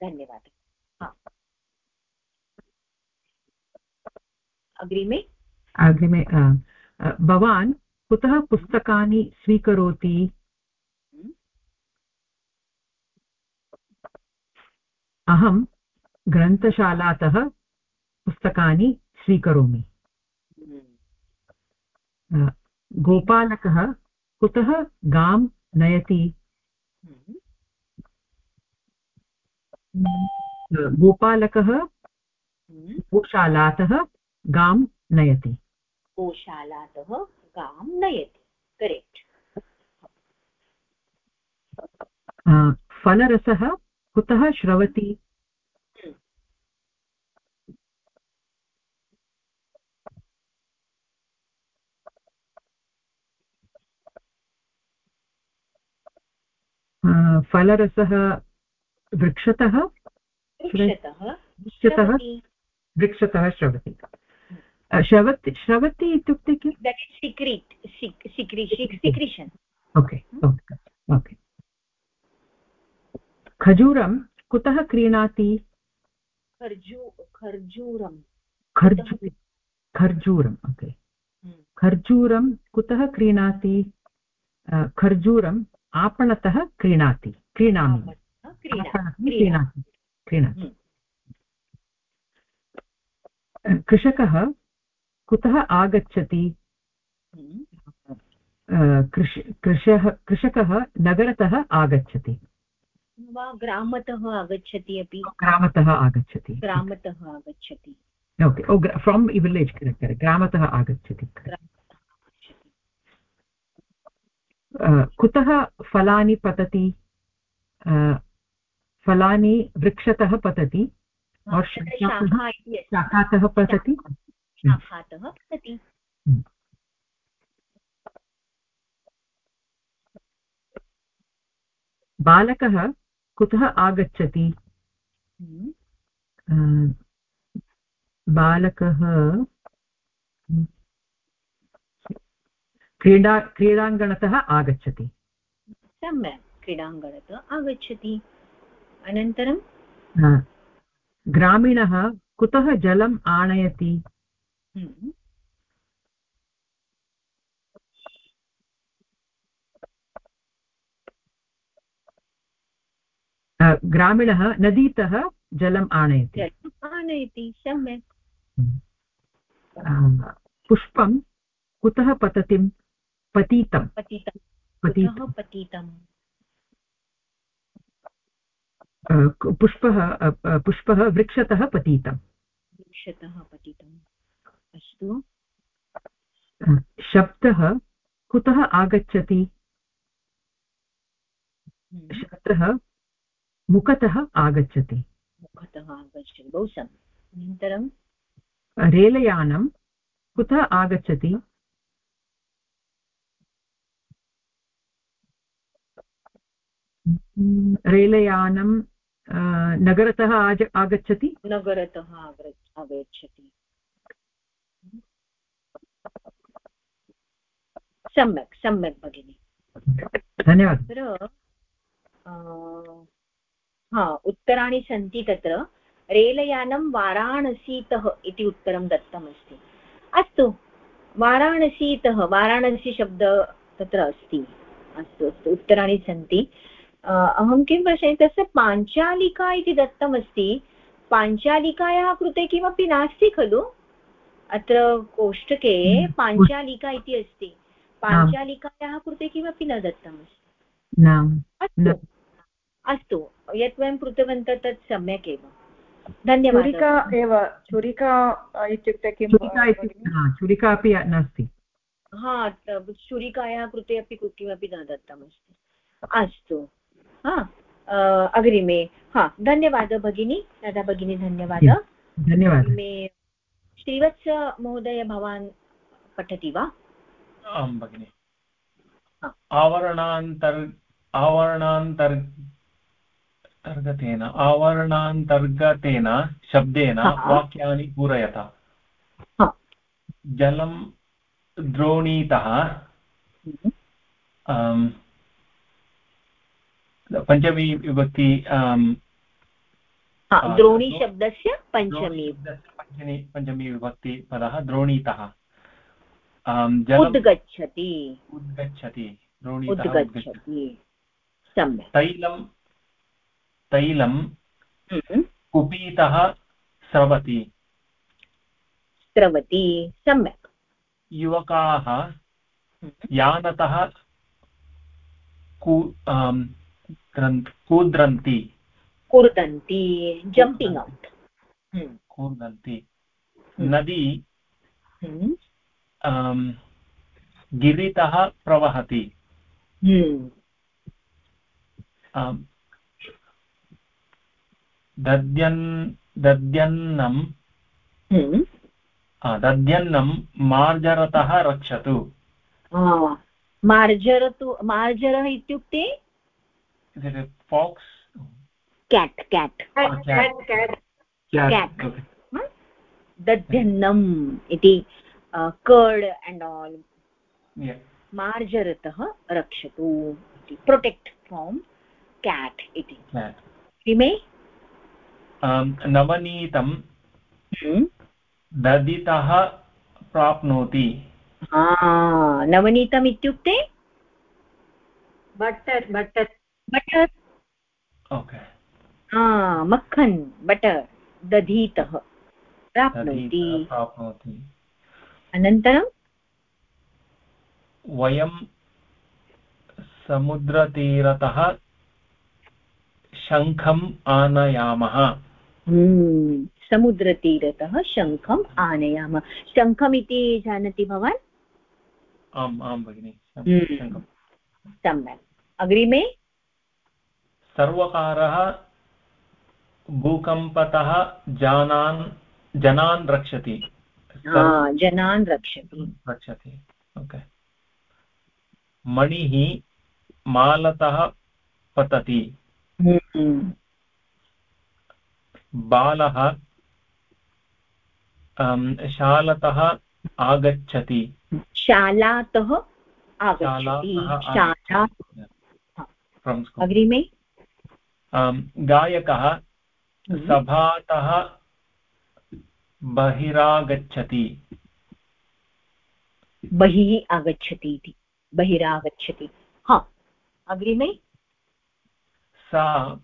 धन्यवादः। हा। अग्रिमे अग्रिमे भवान् कुतः पुस्तकानि स्वीकरोति? अहं ग्रन्थशालातः पुस्तकानि स्वीकरोमि। अ, गोपालकः कुतः गां नयति? गोपालकः गोशालातः गां नयति। गोशालातः गां नयति। करेक्ट् फलरसः कुतः श्रवति? फलरसः वृक्षतः? वृक्षतः। वृक्षतः? श्रवति। श्रवति। श्रवति श्रवति इत्युक्ते that secrete secretion okay okay okay. खजूरं कुतः क्रीणाति? खर्जू खर्जूरं। खर्जू खर्जूरम् ओके। हम्म। खर्जूरं कुतः क्रीणाति? खर्जूरम् आपणतः क्रीणाति क्रीणामि। क्रीणाति क्रीणाति हम्म। कृषकः कुतः आगच्छति? हम्म। कृष कृषः कृषकः नगरतः आगच्छति। वा ग्रामतः आगच्छति अपि। ग्रामतः आगच्छति। ग्रामतः आगच्छति। Okay oh from village correct ग्रामतः आगच्छति ग्रामतः आगच्छति। कुतः फलानि पतति? फलानि वृक्षतः पतति और शाखातः पतति। शाखातः पतति। बालकः कुतः आगच्छति? हम्म। बालकः क्रीडा क्रीडाङ्गणतः आगच्छति। सम्यक् क्रीडाङ्गणतः आगच्छति। अनन्तरं? ग्रामीणः कुतः जलम् आनयति? हम्म, ग्रामीणः नदीतः जलम् आनयति। आनयति सम्यक्। पुष्पं कुतः पततिं? पतितं पतितं पतितं पुष्पः पुष्पः वृक्षतः पतितं वृक्षतः पतितम्। अस्तु। शब्दः कुतः आगच्छति? हम्म, शब्दः मुखतः आगच्छति। मुखतः आगच्छति। बहु सम्यक्। अनन्तरं? रेलयानं कुतः आगच्छति? रेलयानं अ, नगरतः आज आगच्छति? नगरतः आग आगच्छति। सम्यक् सम्यक् भगिनि। धन्यवादः। हा उत्तराणि सन्ति तत्र। रेलयानं वाराणसीतः इति उत्तरं दत्तमस्ति। अस्तु वाराणसीतः वाराणसी तत्र अस्ति। अस्तु अस्तु उत्तराणि सन्ति। अहं किं पश्यामि तस्य पाञ्चालिका इति दत्तमस्ति। पाञ्चालिकायाः कृते किमपि नास्ति खलु? अत्र कोष्टके पाञ्चालिका इति अस्ति। पाञ्चालिकायाः कृते किमपि न दत्तमस्ति। अस्तु। अस्तु। यत् वयं कृतवन्तः तत् सम्यक् एव। धन्यवादः। छुरिका एव छुरिका इत्युक्ते किं छुरिका इति हा, छुरिका अपि नास्ति। हा छुरिकायाः कृते अपि किमपि न दत्तमस्ति। अस्तु। हा अग्रिमे. हा धन्यवादः भगिनी. राधा भगिनी धन्यवादः. धन्यवादः. अग्रिमे श्रीवत्स महोदय भवान् पठति वा? आं भगिनि. हा। आवरणान्तर् आवरणान्तर् अन्तर्गतेन आवरणान्तर्गतेन शब्देन वाक्यानि पूरयत. जलं द्रोणीतः हम्म, पञ्चमी विभक्ति द्रोणीशब्दस्य पञ्चमी। पञ्चमी पञ्चमी विभक्ति पदः द्रोणीतः। उद्गच्छति। उद्गच्छति। सम्यक्। तैलं तैलं हम्म, कुपीतः स्रवति। स्रवति। सम्यक्। युवकाः हम्म, यानतः कूद्रन्ति कुर्दन्ति जम्पिङ्ग् औट् कूर्दन्ति। नदी गिरितः प्रवहति दद्यन् दद्यन्नं आ, दध्यन्नं मार्जरतः रक्षतु मार्जरतु मार्जरः इत्युक्ते fox cat cat cat cat Cat. दध्यन्नम् इति कर्ड् एण्ड् आल् मार्जरतः रक्षतु इति प्रोटेक्ट् फ्रोम् केट् इति किमे नवनीतं ददितः प्राप्नोति नवनीतम् इत्युक्ते बटर् बटर् बटर् ओके मक्खन् बटर् दधीतः। प्राप्नोति प्राप्नोति अनन्तरं? वयं समुद्रतीरतः शङ्खम् आनयामः। हम्म, समुद्रतीरतः शङ्खम् आनयामः। शङ्खमिति जानाति भवान्? आम् आं भगिनि। हम्म। सम्यक्। अग्रिमे? सर्वकारः भूकम्पतः जनान् जनान् रक्षति। हा, जनान् रक्षति। रक्षति ओके। मणिः मालतः पतति। हम्म, बालः शालतः आगच्छति। शालातः आगच्छति। अग्रिमे गायकः सभातः बहिरागच्छति। बहिः आगच्छति इति। बहिरागच्छति। हा अग्रिमे। सा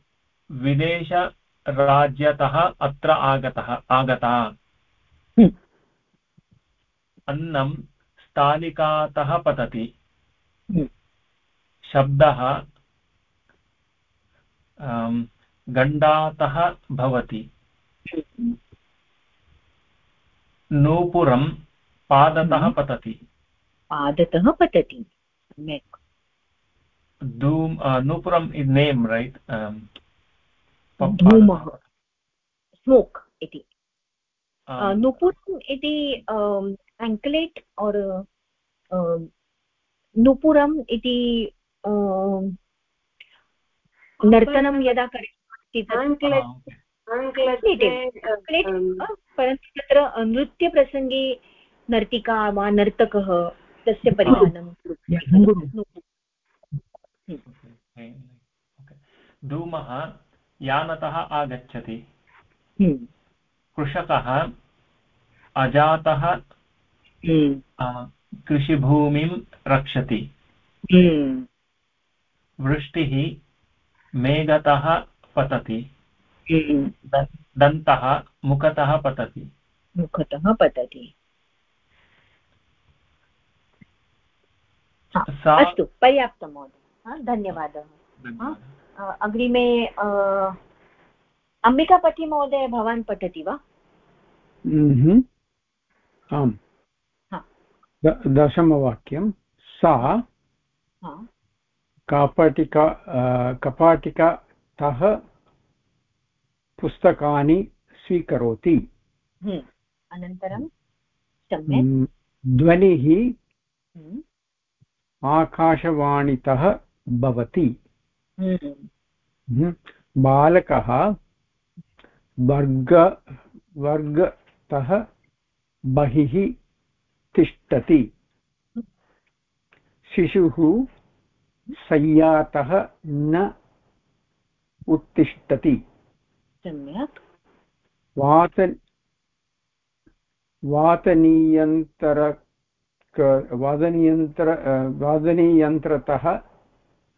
विदेशराज्यतः अत्र आगतः आगता। हम्म। अन्नं स्थालिकातः पतति। हम्म। शब्दः गण्डातः भवति। नूपुरं पादतः। पतति। पादतः पतति। सम्यक्। धूम नूपुरम् इस् नेम् रैट्? धूमः। स्मोक् इति. नुपुरम् इति एङ्क्लेट् और् नुपुरम् इति नर्तनं यदा अ, परन्तु तत्र नृत्यप्रसङ्गे नर्तिका वा नर्तकः तस्य परिधानं धूमः यानतः आगच्छति। हम्म, कृषकः अजातः हम्म, कृषिभूमिं रक्षति। हम्म, वृष्टिः मेघतः पतति। हम्म, दन्तः मुखतः पतति। मुखतः पतति। अस्तु पर्याप्तं महोदय। हा, धन्यवादः। अग्रिमे अम्बिकापति महोदय भवान् पठति वा. आम्। दशमवाक्यं सा हा, कपाटिका कपाटिकातः पुस्तकानि स्वीकरोति। अनन्तरं ध्वनिः आकाशवाणीतः भवति। बालकः वर्ग वर्गतः बहिः तिष्ठति। शिशुः शय्यातः न उत्तिष्ठति। सम्यक्। वात वातनियन्तर वादनियन्त्र वादनीयन्त्रतः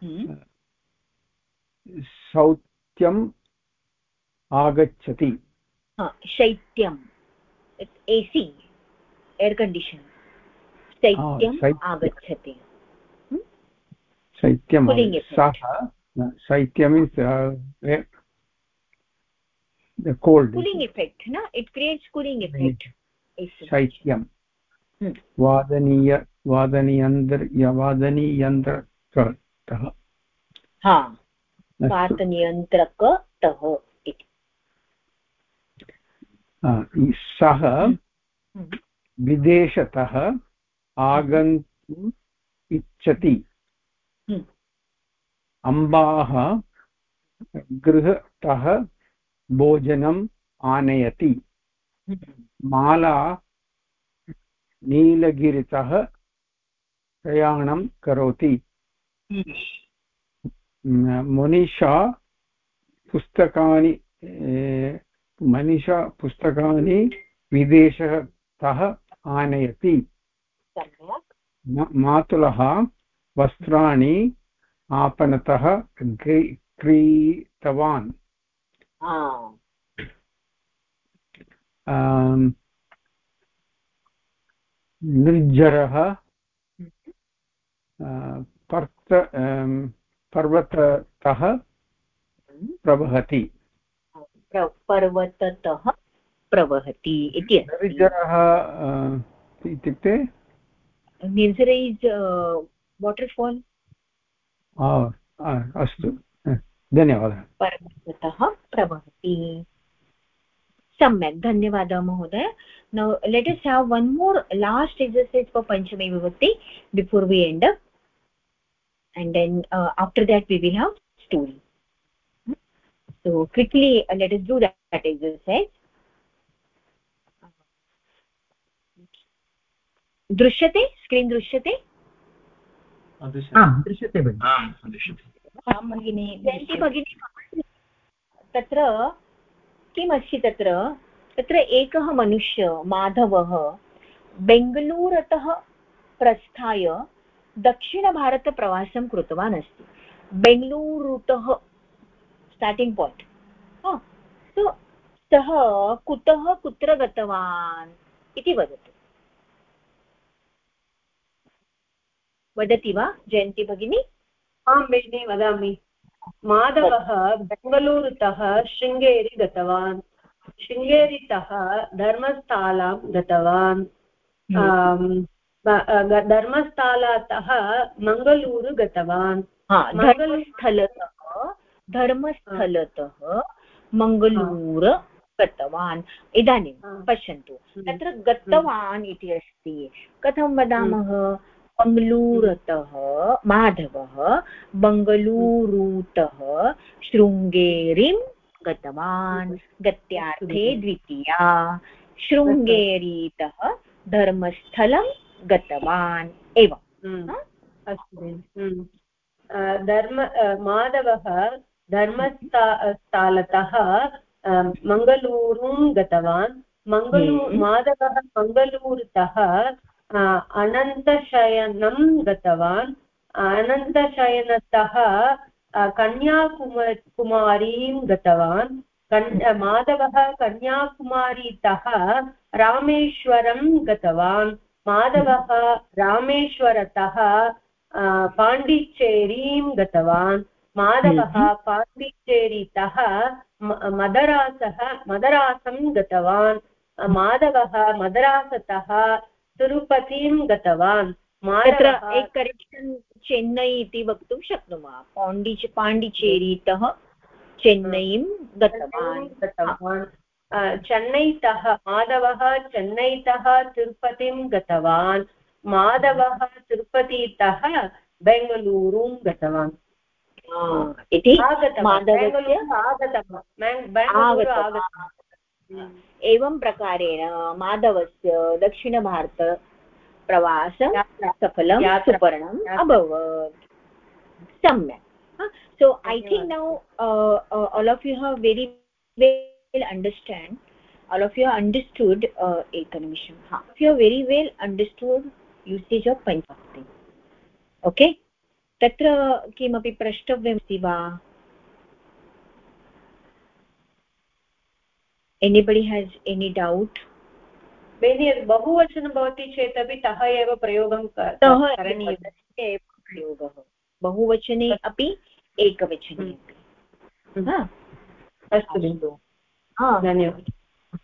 हम्म। शौत्यम् आगच्छति। शैत्यम् एसि एर् कण्डीशन् शैत्यम्। आगच्छति। शैत्यं Cooling effect. सः शैत्यं मीन्स् कोल्ड् कूलिङ्ग् इफेक्ट् न इट् क्रियेट्स् कूलिङ्ग् इफेक्ट् शैत्यं हम्म। वादनीय वादनीयन्त्र हा। वातनियन्त्रकतः इति सः हम्म। विदेशतः आगन्तुम् इच्छति हम्म। अम्बाः गृहतः भोजनम् आनयति। माला नीलगिरितः प्रयाणं करोति। मनीषा पुस्तकानि मनीषा पुस्तकानि विदेशतः आनयति। मातुलः वस्त्राणि आपणतः क्री- क्रीतवान्। हा। निर्जरः पर्त पर्वततः प्रवहति। प्र- पर्वततः प्रवहति इति निर्जरः इत्युक्ते? निर्जर इस् वाटर् फाल् आ, आ, अस्तु धन्यवादः। प्रवहति सम्यक् धन्यवादः महोदय। Now let us have one more last exercise for पञ्चमी विभक्ति before we end up and then uh, after that we will have story. So quickly uh, let us do दृश्यते स्क्रीन् दृश्यते आम् दृश्यते भगिनि। तत्र किमस्ति तत्र? तत्र एकः मनुष्य माधवः बेङ्गलूरतः प्रस्थाय दक्षिणभारतप्रवासं कृतवान् अस्ति। बेङ्गलूरुतः स्टार्टिङ्ग् पायिण्ट् सो सः कुतः कुत्र गतवान् इति वदतु। वदति वा जयन्ती भगिनी? आं भगिनि वदामि। माधवः बेङ्गलूरुतः शृङ्गेरि गतवान्। शृङ्गेरितः धर्मस्थालां गतवान्। ग- धर्मस्थालातः मङ्गलूरु गतवान्। धर्मस्थलतः धर्मस्थलतः मङ्गलूर गतवान्। इदानीं पश्यन्तु हम्म. तत्र गतवान् इति अस्ति। कथं वदामः? मङ्गलूरतः माधवः बङ्गलूरुतः शृङ्गेरीं गतवान् गत्यार्थे द्वितीया शृङ्गेरीतः धर्मस्थलं गतवान् एवं हम्म. हा? अस्तु हम्म. धर्म माधवः धर्मस्था स्थालतः मङ्गलूरुं गतवान् मङ्गलू हम्म. माधवः मङ्गलूरुतः अनन्तशयनं गतवान्। अनन्तशयनतः कन्याकुम कुमारीं गतवान्। कन् माधवः कन्याकुमारीतः रामेश्वरं गतवान्। माधवः रामेश्वरतः पाण्डिचेरीं गतवान्। माधवः पाण्डिचेरीतः मदरासः मदरासं गतवान्। माधवः मदरासतः तिरुपतिं गतवान्। तत्र एक करेक्षन् चेन्नै इति वक्तुं शक्नुमः। पाण्डिच पाण्डिचेरीतः चेन्नैं गतवान्। गतवान्। चेन्नैतः माधवः चेन्नैतः तिरुपतिं गतवान्। माधवः तिरुपतितः बेङ्गलूरुं गतवान्। इति आगतवान्। बेङ्गलूरु आगतवान्। बेङ्गलूरु आगतवान्। एवं प्रकारेण माधवस्य दक्षिणभारतप्रवासं सफलं सुपर्णम् अभवत्। सम्यक्। So I think now all of you have very well understand all of you have understood एकनिमिषं हा। You very well understood usage of पञ्चाक्ति okay तत्र किमपि प्रष्टव्यमस्ति वा? एनिबडि हेस् एनी डौट् बेनि यद् बहुवचनं भवति चेदपि तः एव प्रयोगं प्रयोगः बहुवचने अपि एकवचने अपि अस्तु बिन्दु। धन्यवादः।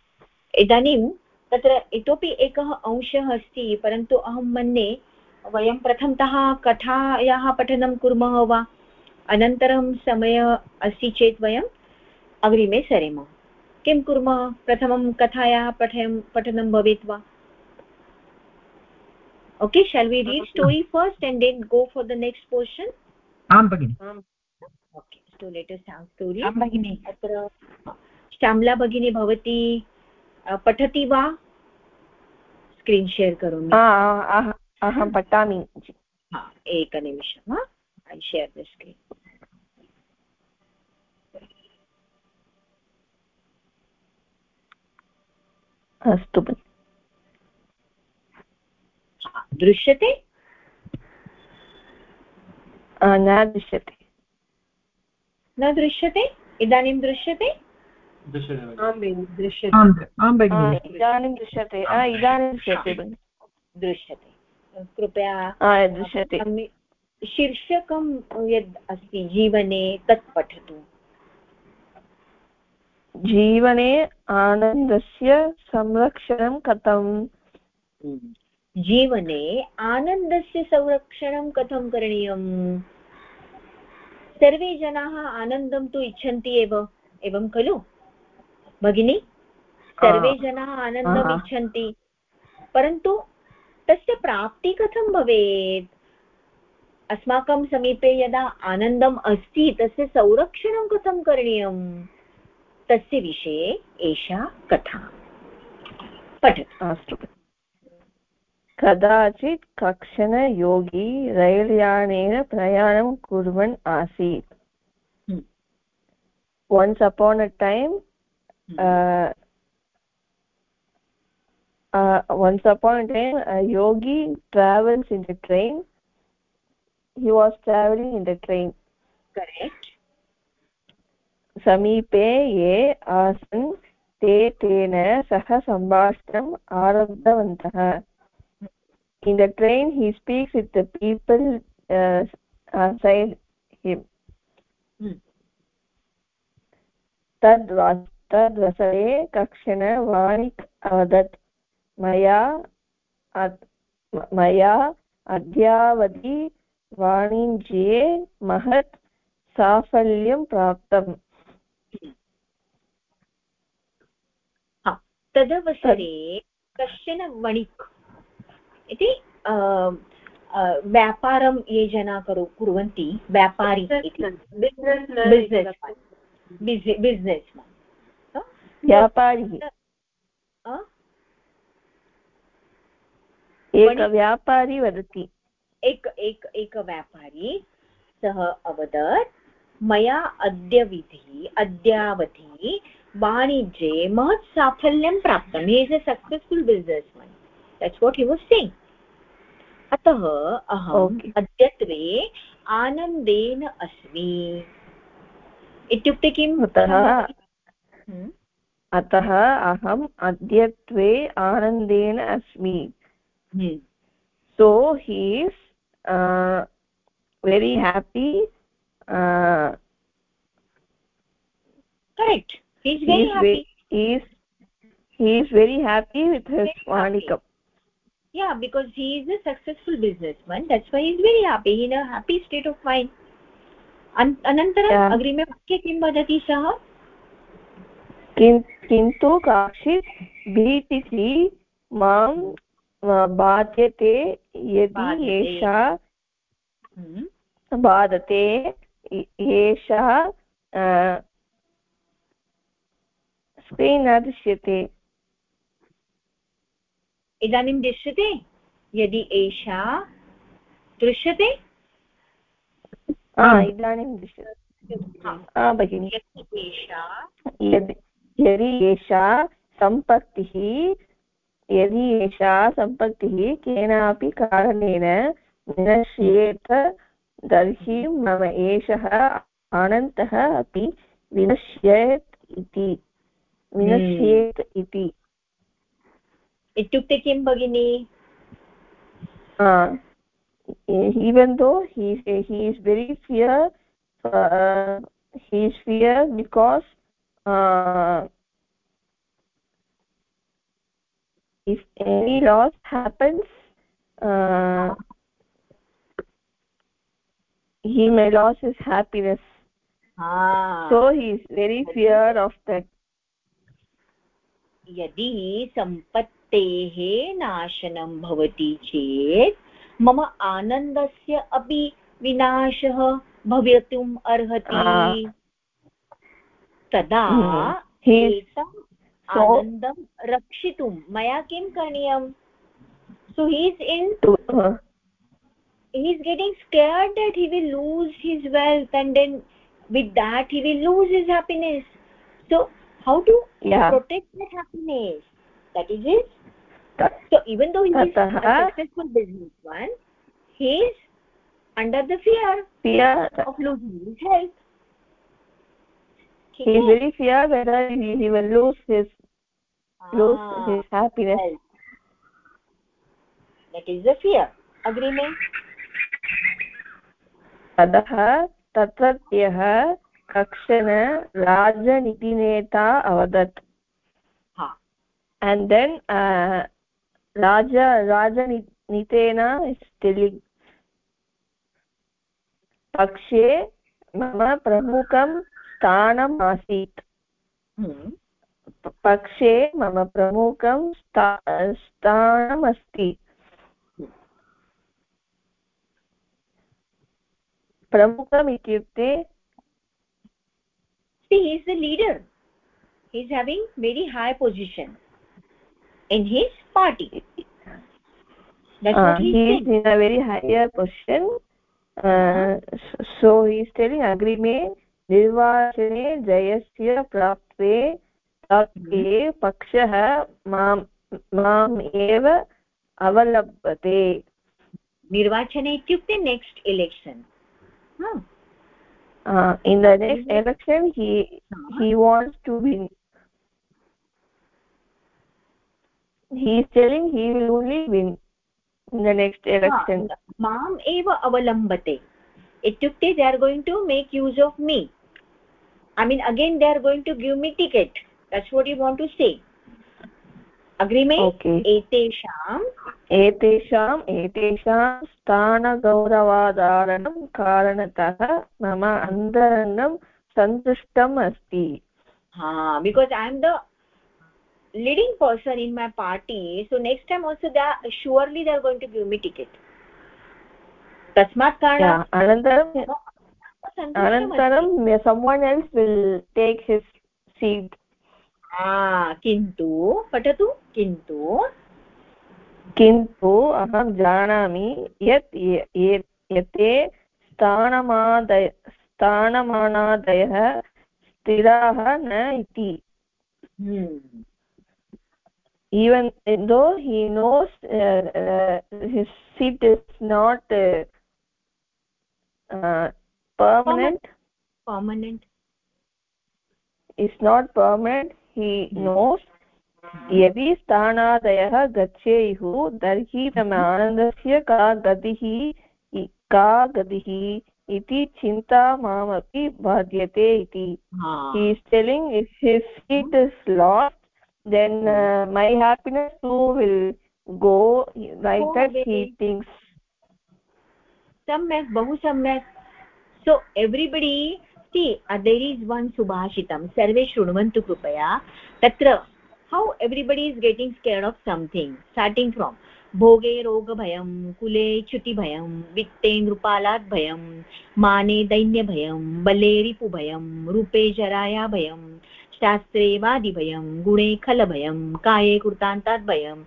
इदानीं तत्र इतोपि एकः अंशः अस्ति परन्तु अहं मन्ये वयं प्रथमतः कथायाः पठनं कुर्मः वा? अनन्तरं समयः अस्ति चेत् वयम् अग्रिमे सरेम। किं कुर्मः? प्रथमं कथायाः पठनं पठनं भवेत् वा okay shall we read story first and then go for the next portion? आं भगिनि। अत्र श्यामला भगिनी भवती पठति वा? स्क्रीन् शेर् करोमि। अहं पठामि। एकनिमिषं ऐ शेर् द स्क्रीन् अस्तु दृश्यते न दृश्यते न दृश्यते इदानीं दृश्यते इदानीं दृश्यते इदानीं दृश्यते दृश्यते कृपया दृश्यते शीर्षकं यद् अस्ति जीवने तत् पठतु जीवने आनन्दस्य संरक्षणं कथम्? जीवने आनन्दस्य संरक्षणं कथं करणीयम्? सर्वे जनाः आनन्दं तु इच्छन्ति एव। एवं खलु? भगिनि? सर्वे जनाः आनन्दम् इच्छन्ति। परन्तु तस्य प्राप्ति कथं भवेत्? अस्माकं समीपे यदा आनन्दम् अस्ति तस्य संरक्षणं कथं करणीयम्? तस्य विषये एषा कथा। पठतु। कदाचित् कक्षन योगी रैल्यानेन प्रयाणं कुर्वन् आसीत्। Once upon a time once upon time yogi travels in the train he was travelling in the train समीपे ये आसन् ते तेन सह सम्भाषणम् आरब्धवन्तः। In the train he speaks with the people uh, outside him. Hmm. तद् तद्वसरे कक्षण वाणिक् अवदत् मया मया अद्यावधि वाणिज्ये महत् साफल्यं प्राप्तम् तदवसरे कश्चन वणिक् इति व्यापारं ये जनाः करो कुर्वन्ति व्यापारी बिस्नेस् व्यापारी। एक व्यापारी वदति। एक एक एक व्यापारी सः अवदत् मया अद्यविधि अद्यावधि वाणिज्ये महत् साफल्यं प्राप्तं he is a successful businessman that's what he was saying अतः अहम् अद्यत्वे आनन्देन अस्मि इत्युक्ते किम् अतः अतः अहम् अद्यत्वे आनन्देन अस्मि so he very happy correct. He's very he's happy he is he is very happy with his vanikam yeah because he is a successful businessman that's why he's very happy in a happy state of mind अनन्तरम् अग्रिमे वाक्ये किं वदति सः किन्तु काचित् भीतिः माँ बाध्यते यदि एषा बाधते एषः स्क्रीन् न दृश्यते। इदानीं दृश्यते? यदि एषा दृश्यते? इदानीं दृश्यते। भगिनि। यदि एषा सम्पत्तिः यदि एषा सम्पत्तिः केनापि कारणेन विनश्येत तर्हि मम एषः अनन्तः अपि विनश्येत् इति। विनश्येत् इति इत्युक्ते किं भगिनि even though he he is very fear uh, he is fear because uh, if any loss happens uh, he may lose his happiness ah. so he is very fear of that यदि सम्पत्तेः नाशनं भवति चेत् मम आनन्दस्य अपि विनाशः भवितुम् अर्हति तदा एतम् आनन्दं रक्षितुं मया किं करणीयं he is in uh, he is getting scared that he will lose his wealth and then with that he will lose his happiness so how to yeah. protect that happiness that is it that, so even though he is a successful businessman he is under the fear fear of losing his health he is very fear whether he, he will lose his ah, lose his happiness health. that is the fear agreement अतः तत्रत्यः कक्षन राजनीतिनेता अवदत्। and then uh, raja rajanitena is telling पक्षे मम प्रमुखं स्थानम् आसीत्। पक्षे मम प्रमुखं स्थानमस्ति प्रमुखम् इत्युक्ते he is the leader he is having very high position in his party that's uh, what he, he is in a very higher position uh, so he is telling अग्रिमे निर्वाचने जयस्य प्राप्ते प्राप्ते पक्षः माँ माम् एव अवलम्बते निर्वाचने इत्युक्ते next election uh, in the next election he he wants to win he is telling he will only win in the next election. mam eva avalambate. Ityukte they are going to make use of me. I mean again they are going to give me ticket. That's what you want to say अग्रिमे एतेषाम् एतेषाम् एतेषां स्थानगौरवाधारणं कारणतः मम अन्तरङ्गं सन्तुष्टम् अस्ति because I am the leading person in my party so next time also they are surely they are going to give me ticket tasmat karana anantaram anantaram someone else will take his seat किन्तु पठतु किन्तु किन्तु अहं जानामि यत् एते स्थानमादय स्थानमानादयः स्थिराः न इति even though he knows uh, uh, his seat is not uh, uh, permanent permanent is not permanent he knows यदि स्थानादयः गच्छेयुः तर्हि तम् आनन्दस्य का गतिः का गतिः इति चिन्ता मामपि बाध्यते इति। सम्यक् uh, बहु सम्यक् so everybody there is one सुभाषितं सर्वे शृण्वन्तु कृपया तत्र how everybody is getting scared of something, starting from भोगे रोगभयं कुले च्युतिभयं वित्ते नृपालात् भयं, माने दैन्यभयं बले रिपुभयं रूपे जराया भयं, शास्त्रे वादिभयं गुणे खलभयं काये कृतान्तात् भयं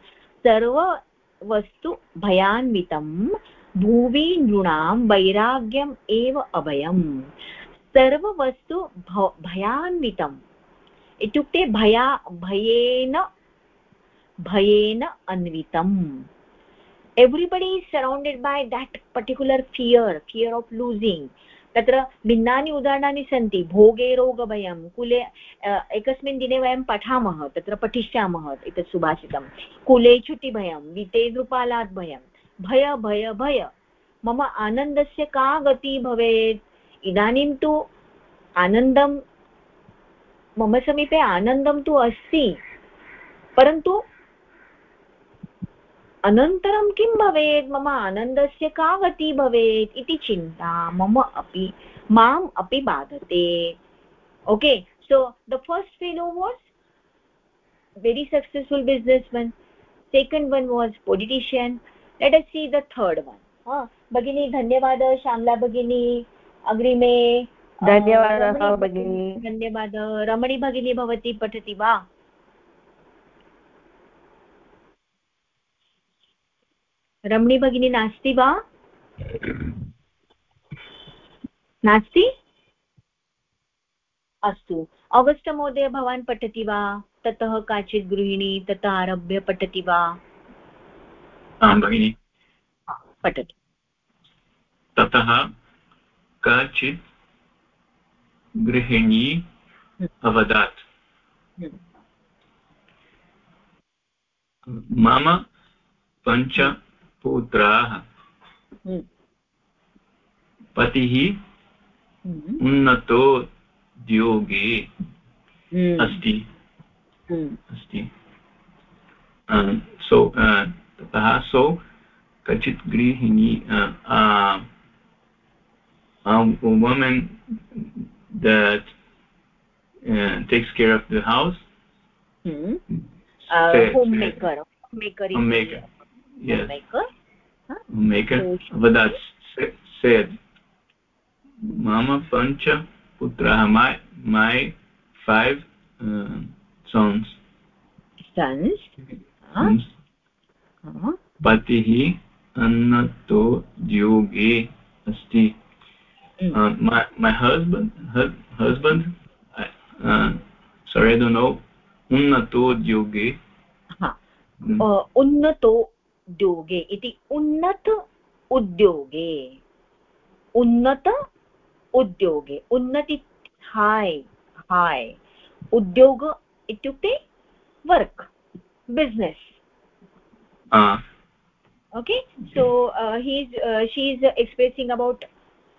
सर्ववस्तु भयान्वितं, भुवि नृणां, वैराग्यम् एव अभयम्। सर्ववस्तु भयान्वितम्। इत्युक्ते भया, भयेन भयेन अन्वितम्. Everybody is surrounded by that particular fear fear of losing तत्र भिन्नानि उदाहरणानि सन्ति, भोगे, रोगभयं, कुले एकस्मिन् दिने वयं पठामः, तत्र पठिष्यामः एतत् सुभाषितं कुले च्युतिभयं विते नृपालात् भयं. भय भय भय. मम आनन्दस्य का गतिः भवेत्? इदानीं तु आनन्दं मम समीपे आनन्दं तु अस्ति, परन्तु अनन्तरं किं भवेत्? मम आनन्दस्य का गतिः भवेत् इति चिन्ता मम अपि, माम् अपि बाधते। Okay so the first fellow was very successful businessmen second one was politician let us see the third one भगिनी, धन्यवादः, श्यामला भगिनी, अग्रिमे। धन्यवादः भगिनी। धन्यवादः। रमणी भगिनी भवती पठति वा? रमणी भगिनी नास्ति वा? नास्ति? अस्तु। अगस्ट् महोदय भवान् पठति वा? ततः काचित् गृहिणी ततः आरभ्य पठति वा? भगिनि। पठतु। ततः काचित् गृहिणी अवदत् मम पञ्च पुत्राः हम्म। पतिः। उन्नतोद्योगे। अस्ति अस्ति सो ततः सो कचित् गृहिणी woman that uh, takes care of the house. Hmm. uh, homemaker. homemaker. Homemaker yes. homemaker. Huh? homemaker. Vadat said mama pancha Putra my my five uh, sons. Sons? Sons. Uh -huh. patihi annato yoge asti. uh, my my husband her, husband uh, sorry i don't know उन्नतोद्योगे उन्नतो उद्योगे इति उन्नत उद्योगे उन्नत उद्योगे उन्नति hi hi उद्योग इत्युक्ते work business okay so uh, he's uh, she's expressing about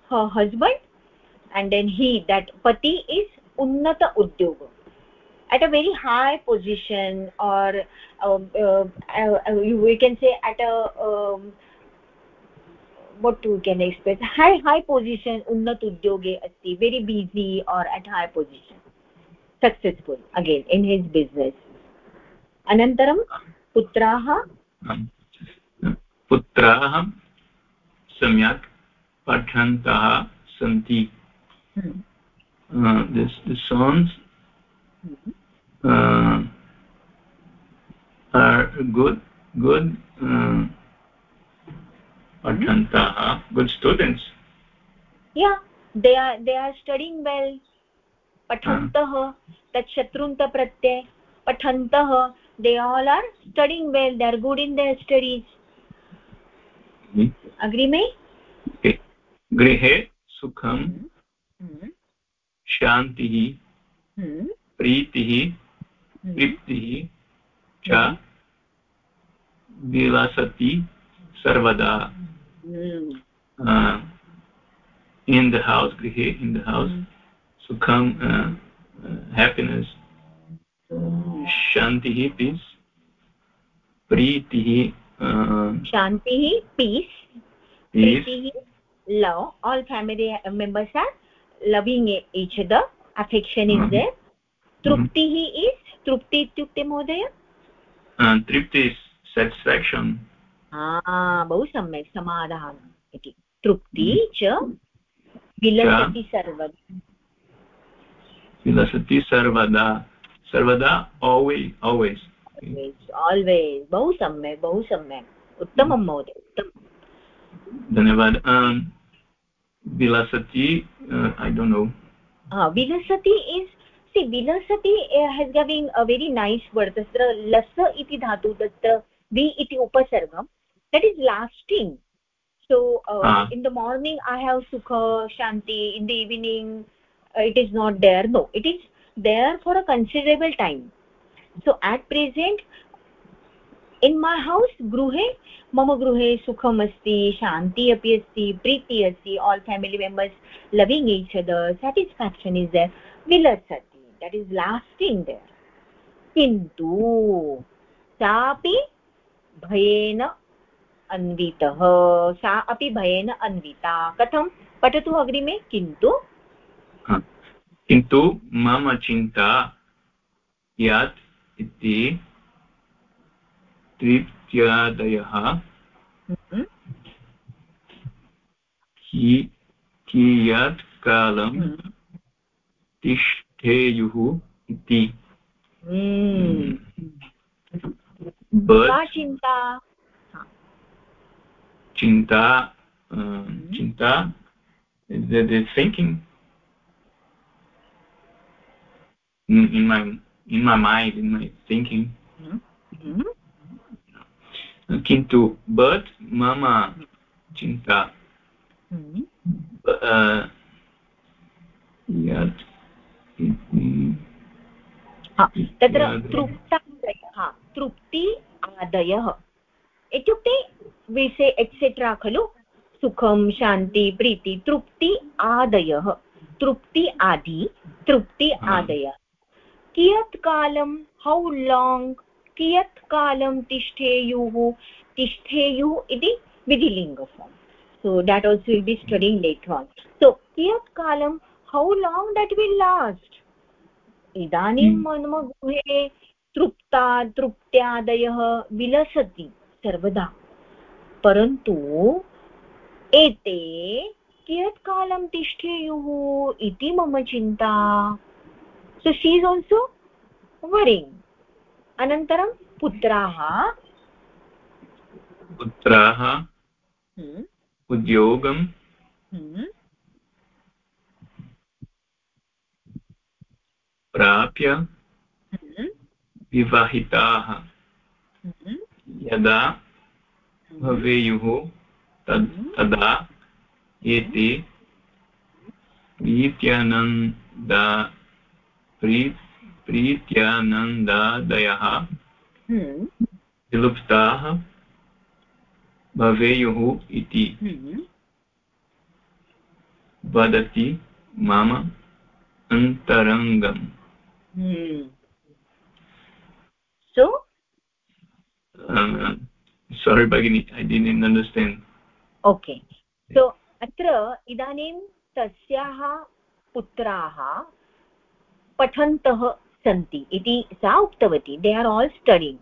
her husband and then he that pati is unnata udyoga at a very high position or um, uh, uh, we can say at a um, what we can express high high position unnat udyoge asti very busy or at high position successful again in his business anantaram putraah पुत्राः सम्यक् पठन्तः सन्ति this the sons uh, are good good uh, patantah good students yeah they are they are studying well patantah tat shatrunt pratyay patantah they all are studying well they are good in their studies अग्रिमे गृहे सुखं हम्म, हम्म, शान्तिः हम्म, प्रीतिः तृप्तिः च विलसति सर्वदा। In the house गृहे in the house सुखं हेपिनेस् शान्तिः पीस् प्रीतिः शान्तिः peace love all family members are loving each other affection is there trupti hi तृप्तिः इस् तृप्ति इत्युक्ते महोदय तृप्ति satisfaction बहु सम्यक् समाधानम् इति तृप्ति च विलसति सर्वदा विलसति सर्वदा सर्वदा always always always always बहु सम्यक् बहु सम्यक् उत्तमं महोदय उत्तमम् धन्यवाद vilasati uh, i don't know. Uh, vilasati is see vilasati uh, has giving a very nice word tatra lasa iti dhatu tatra vi iti upasargam that is lasting. So uh, ah. in the morning i have sukha shanti in the evening uh, it is not there. No it is there for a considerable time. So at present in my house गृहे, मम गृहे सुखमस्ति शान्ति अपि अस्ति, प्रीतिः अस्ति all family members loving each other satisfaction is there विलसति that is lasting किन्तु, सापि भयेन अन्वितः, सा अपि भयेन अन्विता। कथं? पठतु अग्रिमे, किन्तु। किन्तु मम चिन्ता यत् इति तृतीयादयः हम्म। कियत् कालं हम्म। तिष्ठेयुः इति हम्म। चिन्ता चिन्ता चिन्ता thinking in, in my in my mind in my thinking mm -hmm. किन्तु बट् मम चिन्ता तत्र तृप्तादयः. तृप्ति आदयः. इत्युक्ते विषे एक्सेट्रा खलु सुखं शान्ति प्रीति तृप्ति आदयः. तृप्ति आदि तृप्ति आदयः. कियत् कालं? हौ लाङ्ग् कियत् कालं तिष्ठेयुः तिष्ठेयुः इति विधिलिङ्ग form so that also will be studying later on. So kiyat kalam how long that will last? इदानीं मम गृहे तृप्ता तृप्त्यादयः विलसति सर्वदा। परन्तु एते कियत् कालं तिष्ठेयुः इति मम चिन्ता। So she is also worrying अनन्तरं पुत्राः। पुत्राः। हम्म। उद्योगं हम्म। प्राप्य। हम्म। विवाहिताः। यदा भवेयुः तदा एते प्रीत्यानन्दा प्रीत् प्रीत्यानन्दादयः। हम्म। विलुप्ताः भवेयुः इति। हम्म। वदति मम अन्तरङ्गम्। so? uh, sorry bagini i didn't understand. Okay. So अत्र इदानीं तस्याः पुत्राः पठन्तः सन्ति। इति सा उक्तवती। दे आर् आल् स्टडिङ्ग्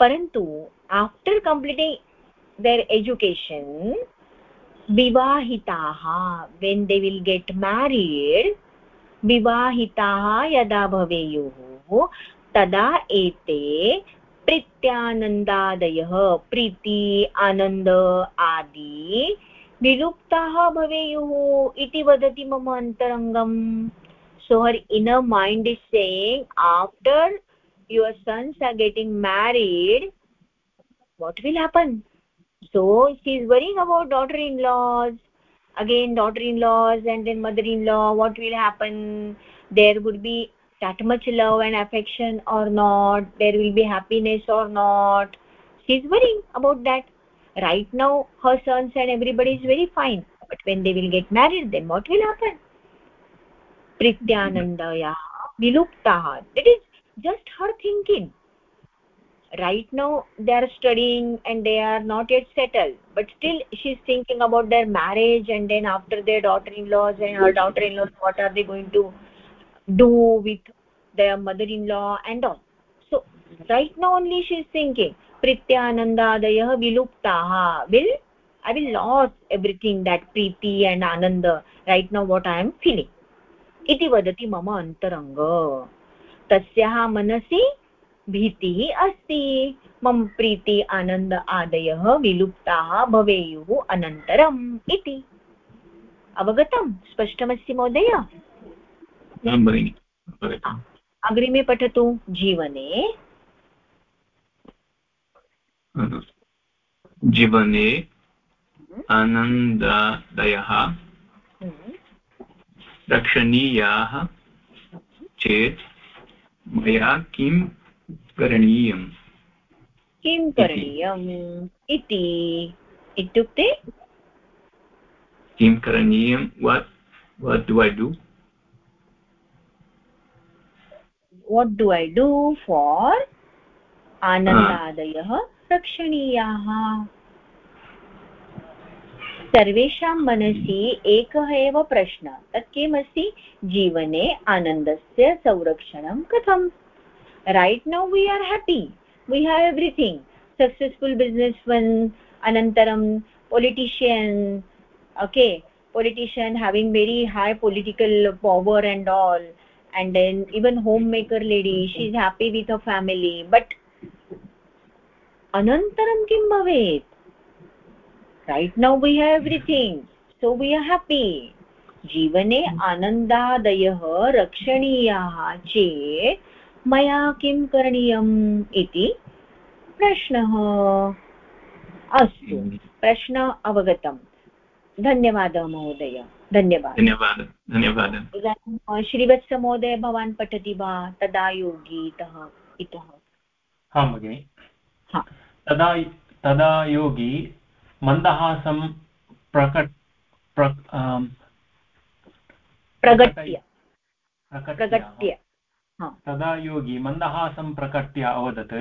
परन्तु after completing their education विवाहिताः when they will get married विवाहिताः यदा भवेयुः, तदा एते प्रीत्यानन्दादयः, प्रीति, आनन्द आदि विलुप्ताः भवेयुः इति वदति मम अन्तरङ्गम्। So her inner mind is saying after your sons are getting married what will happen? So she is worrying about daughter-in-laws. Again daughter-in-laws and then mother-in-law what will happen? There would be that much love and affection or not? There will be happiness or not? She is worrying about that. Right now her sons and everybody is very fine. But when they will get married then what will happen प्रीत्यानन्दयाः विलुप्ताः. This is just her thinking right now they are studying and they are not yet settle but still she is thinking about their marriage and then after their daughter in laws and our daughter in laws what are they going to do with their mother in law and all so right now only she is thinking प्रीत्यानन्दादयः विलुप्ताः will I will lose everything that Preeti and Anand right now what I am feeling इति वदति मम अन्तरङ्ग। तस्याः मनसि भीतिः अस्ति। मम प्रीति आनन्द आदयः विलुप्ताः भवेयुः अनन्तरम् इति। अवगतं? स्पष्टमस्ति महोदय? अग्रिमे पठतु। जीवने? जीवने आनन्ददयः रक्षणीयाः चेत् मया किं करणीयम् किं करणीयम् इति इत्युक्ते किं करणीयं what what do? I do what do i do for आनन्दादयः रक्षणीयाः। सर्वेषां मनसि एकः एव प्रश्नः। तत् किमस्ति जीवने आनन्दस्य संरक्षणं कथम्? Right now we are happy we have everything successful business one अनन्तरं politician okay politician having very high political power and all and then even home maker lady she is happy with a family but अनन्तरं किं भवेत्? Right now we have everything. So we are happy. जीवने आनन्दादयः रक्षणीयाः चेत् मया किं करणीयम् इति प्रश्नः। अस्तु प्रश्न अवगतम्। धन्यवादः महोदय। धन्यवादः। धन्यवादः। धन्यवादः। इदानीं श्रीवत्समहोदय भवान् पठति वा? तदा योगी इतः आं भगिनि। तदा तदा योगी मन्दहासं प्रकट प्र आम्, प्रगट्य। प्रकट्य तदा योगी मन्दहासं प्रकट्य अवदत्।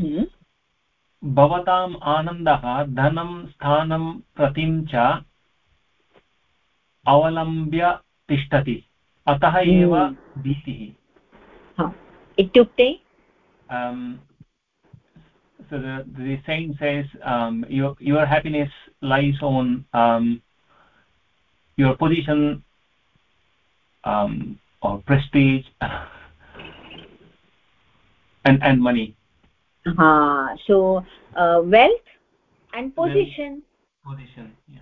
हम्म, भवताम् आनन्दः धनं स्थानं प्रतिं च अवलम्ब्य तिष्ठति। अतः एव हम्म। भीतिः। इत्युक्ते? So the the saying says um, your your happiness lies on um, your position um, or prestige (laughs) and and money. Ha so uh, wealth and position. Position yeah.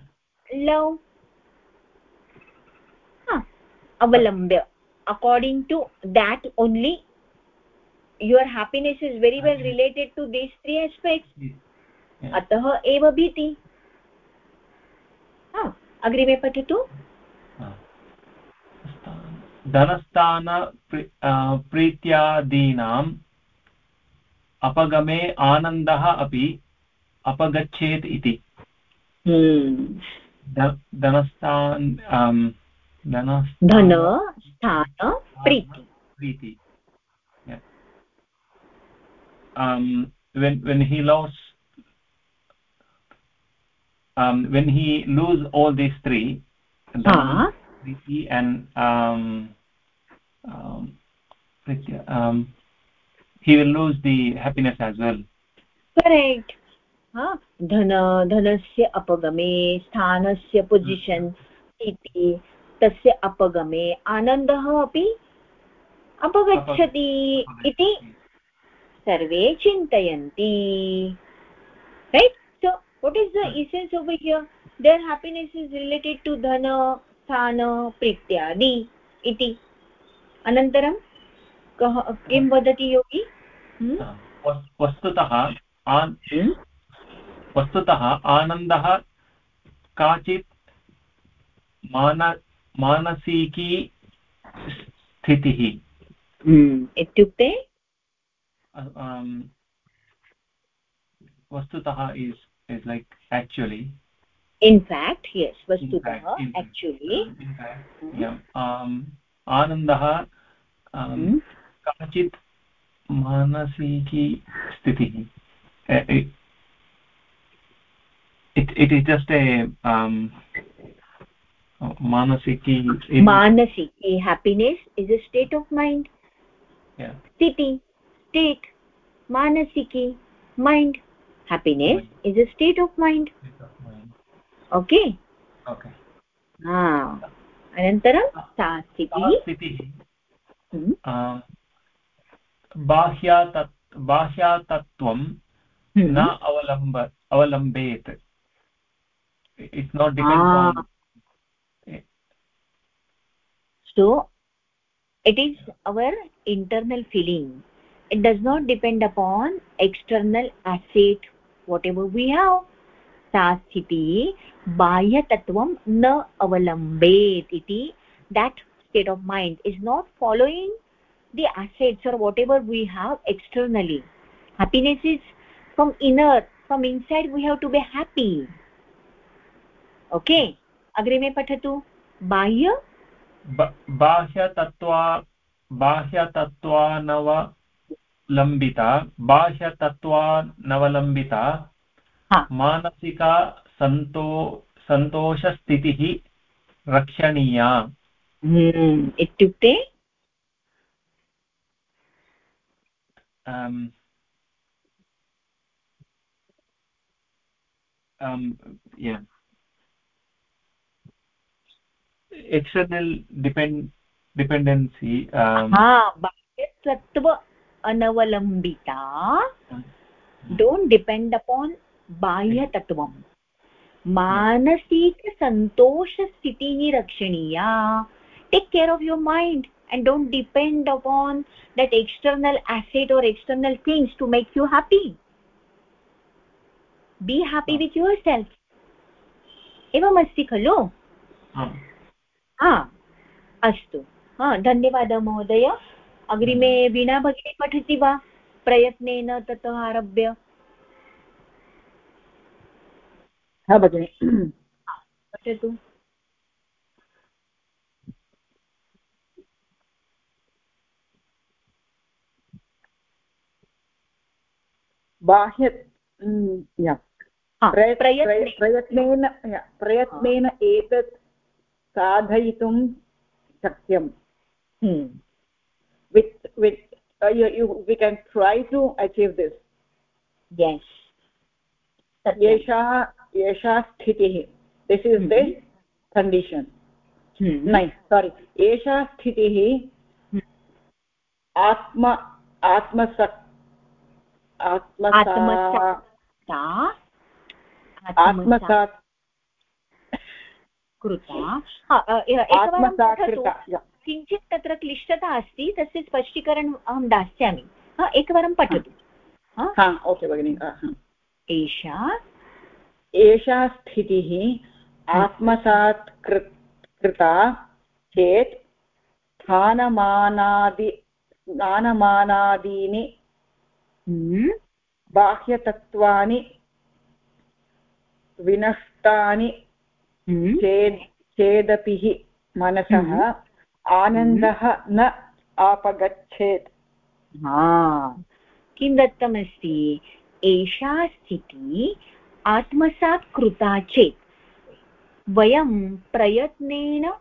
Love. Huh. avalambya. According to that only your happiness is very well related to these three aspects. अतः एव भीति। अग्रिमे पठतु। धनस्थान प्रीत्यादीनाम् अपगमे आनन्दः अपि अपगच्छेत् इति। धनस्थान् आम्, धनस्थान धन स्थान प्रीति। प्रीति. um when when he lost um when he lose all these three dhanam, हा priti and um um, priti, um he will lose the happiness as well correct हा धन धनस्य अपगमे स्थानस्य पोजिशन् इति तस्य अपगमे आनन्दः अपि अपगच्छति इति सर्वे चिन्तयन्ति। Right so what is the essence of here their happiness is related to धन स्थान प्रीत्यादि इति अनन्तरं कः किं वदति योगी वस्तुतः वस्तुतः आनन्दः काचित् मान मानसिकी स्थितिः इत्युक्ते hmm. um, vastutah is is like actually in fact yes in vastutah fact, in fact, actually uh, in fact yeah um आनन्दः um, काचित् मानसिकी स्थितिः Uh, it, it it is just a um manasiki it- manasiki happiness is a state of mind yeah sthiti state manasiki mind happiness is a state of mind okay okay हा अनन्तरं सा स्थितिः स्थितिः हम्म, बाह्यातत् बाह्यातत्त्वं न अवलम्ब अवलम्बेत् depends ah. on so it is our internal feeling it does not depend upon external asset whatever we have सा स्थितिः बाह्यतत्त्वं न अवलम्बेत् इति that state of mind is not following the assets or whatever we have externally happiness is from inner from inside we have to be happy okay अग्रिमे पठतु बाह्य बाह्यतत्त्वा बाह्यतत्त्वानवलम्बिता बाह्यतत्त्वानवलम्बिता मानसिका सन्तो सन्तोषस्थितिः रक्षणीया। हम्म, इत्युक्ते? um, um, yeah external depend dependency um, अनवलम्बिता don't depend upon बाह्यतत्त्वं मानसिकसन्तोषस्थितिः रक्षणीया take care of your mind and don't depend upon that external asset or external things to make you happy be happy with yourself एवमस्ति खलु हा अस्तु हा धन्यवादः महोदय अग्रिमे वीणा भगिनी पठति वा? प्रयत्नेन ततः आरभ्य हा भगिनि। पठतु। बाह्य प्रयत्नेन प्रयत्नेन एतत् साधयितुं शक्यं with with we can try to achieve this yes. एषा एषा स्थितिः दिस् इस् द कण्डीशन् नै सोरि एषा स्थितिः आत्म आत्मसक् आत्मसात् कृता किञ्चित् तत्र क्लिष्टता अस्ति तस्य स्पष्टीकरणम् अहं दास्यामि एकवारं पठतु ओके भगिनि एषा एषा स्थितिः आत्मसात् कृता चेत् स्थानमानादि स्थानमानादीनि हम्म। बाह्यतत्त्वानि विनष्टानि हम्म। चेत् चेदपि मनसः हम्म। आनन्दः न आपगच्छेत्। किं दत्तमस्ति? एषा स्थितिः आत्मसात् कृता चेत्। वयं प्रयत्नेन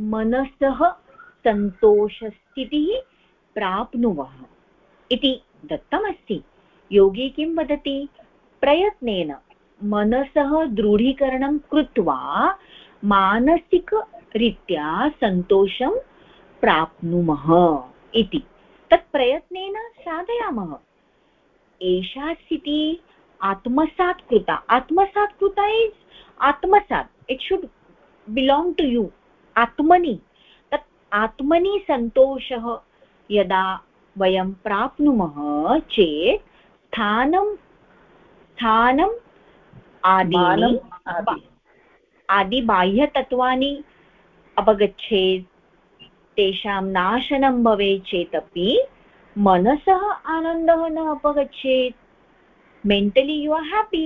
मनसः सन्तोषस्थितिः प्राप्नुवः। इति दत्तमस्ति। योगी किं वदति? प्रयत्नेन मनसः दृढीकरणं कृत्वा मानसिकरीत्या सन्तोषं प्राप्नुमः इति। तत् प्रयत्नेन साधयामः। एषा स्थितिः आत्मसात् कृता। आत्मसात् कृता is आत्मसात्। It should belong to you आत्मनि। तत् आत्मनि सन्तोषः यदा वयं प्राप्नुमः चेत् स्थानं स्थानम् आदीनि आदिबाह्यतत्त्वानि अवगछेत तेषां नाशनं भवेत् चेदपि मनसः आनन्दः न अपगच्छेत्. Mentally you are happy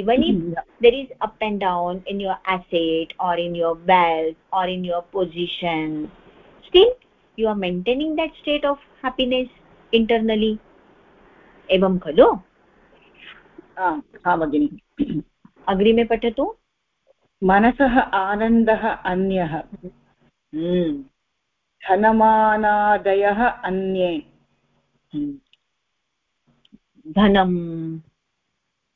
even if there is up and down in your asset or in your wealth or in your position still you are maintaining that state of happiness internally एवं खलु? अग्रिमे पठतु। मनसः आनन्दः अन्यः। हम्म। धनमानादयः अन्ये। हम्म। धनम्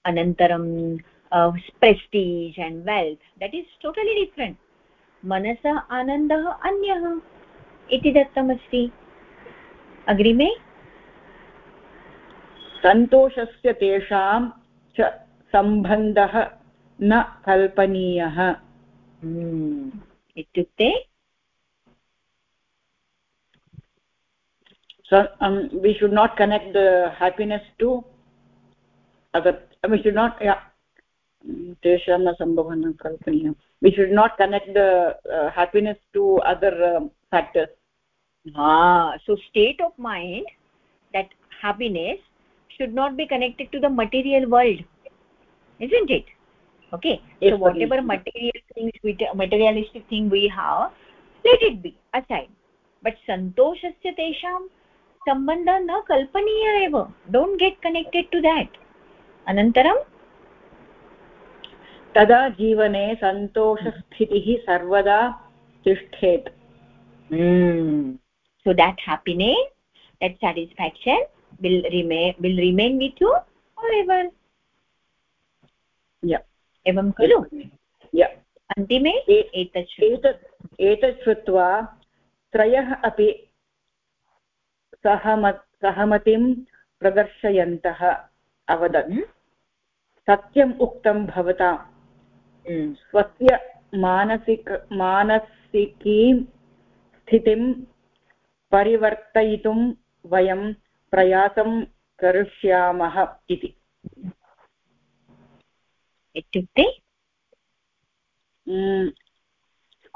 अनन्तरं prestige and wealth that is totally different मनसः आनन्दः अन्यः। इति दत्तमस्ति। अग्रिमे। सन्तोषस्य तेषां च सम्बन्धः न कल्पनीयः इत्युक्ते so um, we should not connect the happiness to other we should not yeah tesham sambhavana kalpaniya we should not connect the uh, happiness to other um, factors ah so state of mind that happiness should not be connected to the material world isn't it Okay yes, so whatever material things we materialistic thing we have let it be aside but santoshasya tesham सम्बन्धः न कल्पनीय एव don't get connected to that अनन्तरं तदा जीवने सन्तोषस्थितिः सर्वदा तिष्ठेत् so that happiness that satisfaction will remain will remain with you forever yeah एवं खलु? अन्तिमे एतत् एतत् श्रुत्वा त्रयः अपि सहमत् सहमतिं प्रदर्शयन्तः अवदत्। हम्म? सत्यम् उक्तं भवता। हम्म। स्वस्य मानसिक मानसिकीं स्थितिं परिवर्तयितुं वयं प्रयासं करिष्यामः इति। इत्युक्ते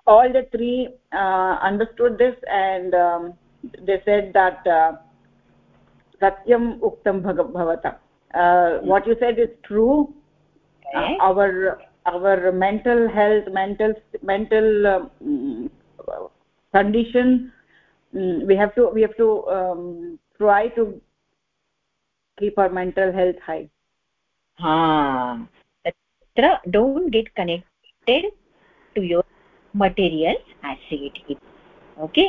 all the three uh, understood this and um, they said that uh, satyam uktam bhavata uh, what you said is true uh, our our mental health mental mental um, condition um, we have to we have to um, try to keep our mental health high ha तत्र don't get connected to your material acid इति okay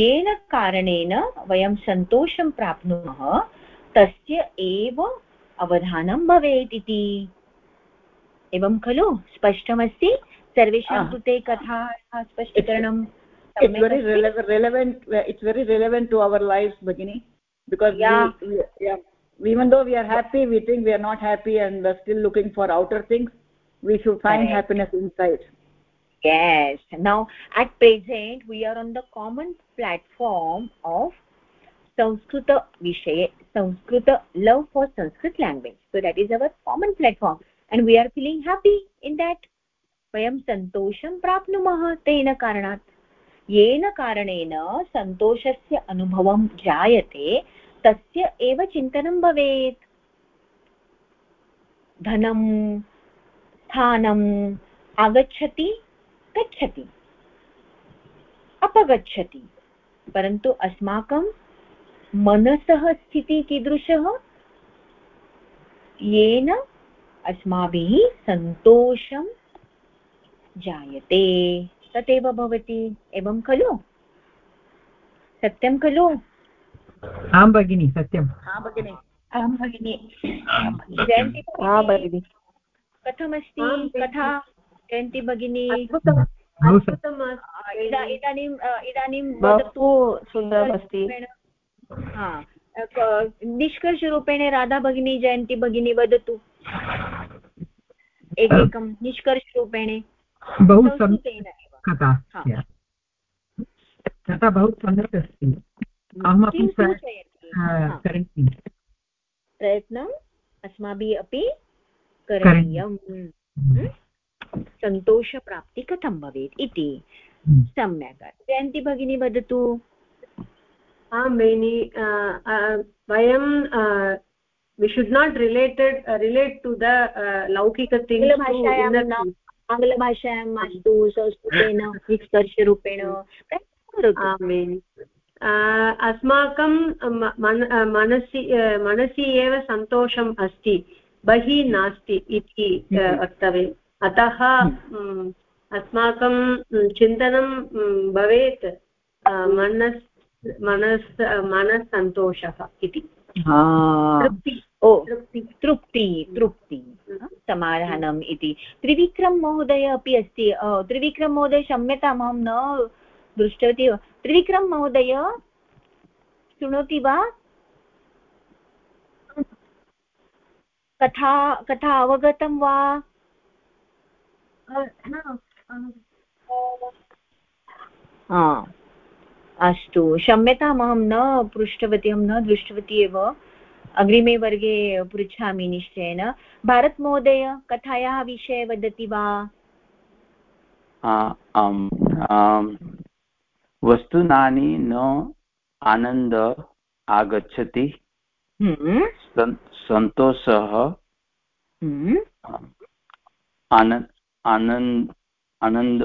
येन कारणेन वयं सन्तोषं प्राप्नुमः तस्य एव अवधानं भवेत् इति। एवं खलु? स्पष्टमस्ति? सर्वेषां कृते कथा स्पष्टीकरणं it's very relevant to our life भगिनि because even though we are happy we think we are not happy and we are still looking for outer things we should find Correct. happiness inside yes now at present we are on the common platform of sanskrit vishay sanskrit love for sanskrit language so that is our common platform and we are feeling happy in that vayam santosham prapnumah tena karanat येन कारणेन सन्तोषस्य अनुभवं जायते तस्य एव चिन्तनं भवेत् धनं स्थानम् आगच्छति गच्छति अपगच्छति। परन्तु अस्माकं मनसः स्थितिः कीदृशः? येन अस्माभिः सन्तोषं जायते। तदेव भवति। एवं खलु? सत्यं खलु? आं भगिनि सत्यम्। आं भगिनि। आं भगिनि। जयन्ती कथमस्ति कथा जयन्ती भगिनी। इदानीम् इदानीं वदतु सुन्दरमस्ति। निष्कर्षरूपेण राधा भगिनी जयन्ती भगिनी वदतु। एकैकं (coughs) निष्कर्षरूपेण। बहु कथा। कथा बहु सम्यक् अस्ति। अहमपि प्रयत्नम्। अस्माभिः अपि करणीयम् सन्तोषप्राप्ति कथं भवेत् इति। हम्म। सम्यक् जयन्ती भगिनी वदतु। आं भगिनि वयं we should not related relate to the लौकिक आङ्ग्लभाषायां मास्तु संस्कृतेन निष्कर्षरूपेण। अस्माकं मनसि मनसि एव सन्तोषम् अस्ति। बहिः नास्ति इति हम्म। वक्तव्यम्। अतः हम्म। अस्माकं चिन्तनं भवेत् मनस् मनस् मनस्सन्तोषः इति। तृप्ति तृप्ति। तृप्ति समाधानम् इति। त्रिविक्रम महोदय अपि अस्ति। त्रिविक्रम महोदय क्षम्यताम् अहं न दृष्टवती। त्रिविक्रम महोदय शृणोति वा? कथा कथा अवगतं वा? अस्तु। क्षम्यताम् अहं न पृष्टवती अहं न दृष्टवती एव। अग्रिमे वर्गे पृच्छामि निश्चयेन। भारतमहोदय कथायाः विषये वदति वा? वस्तूनानि न आनन्द आगच्छति। सन्तोषः। आनन्द आनन्द आनन्द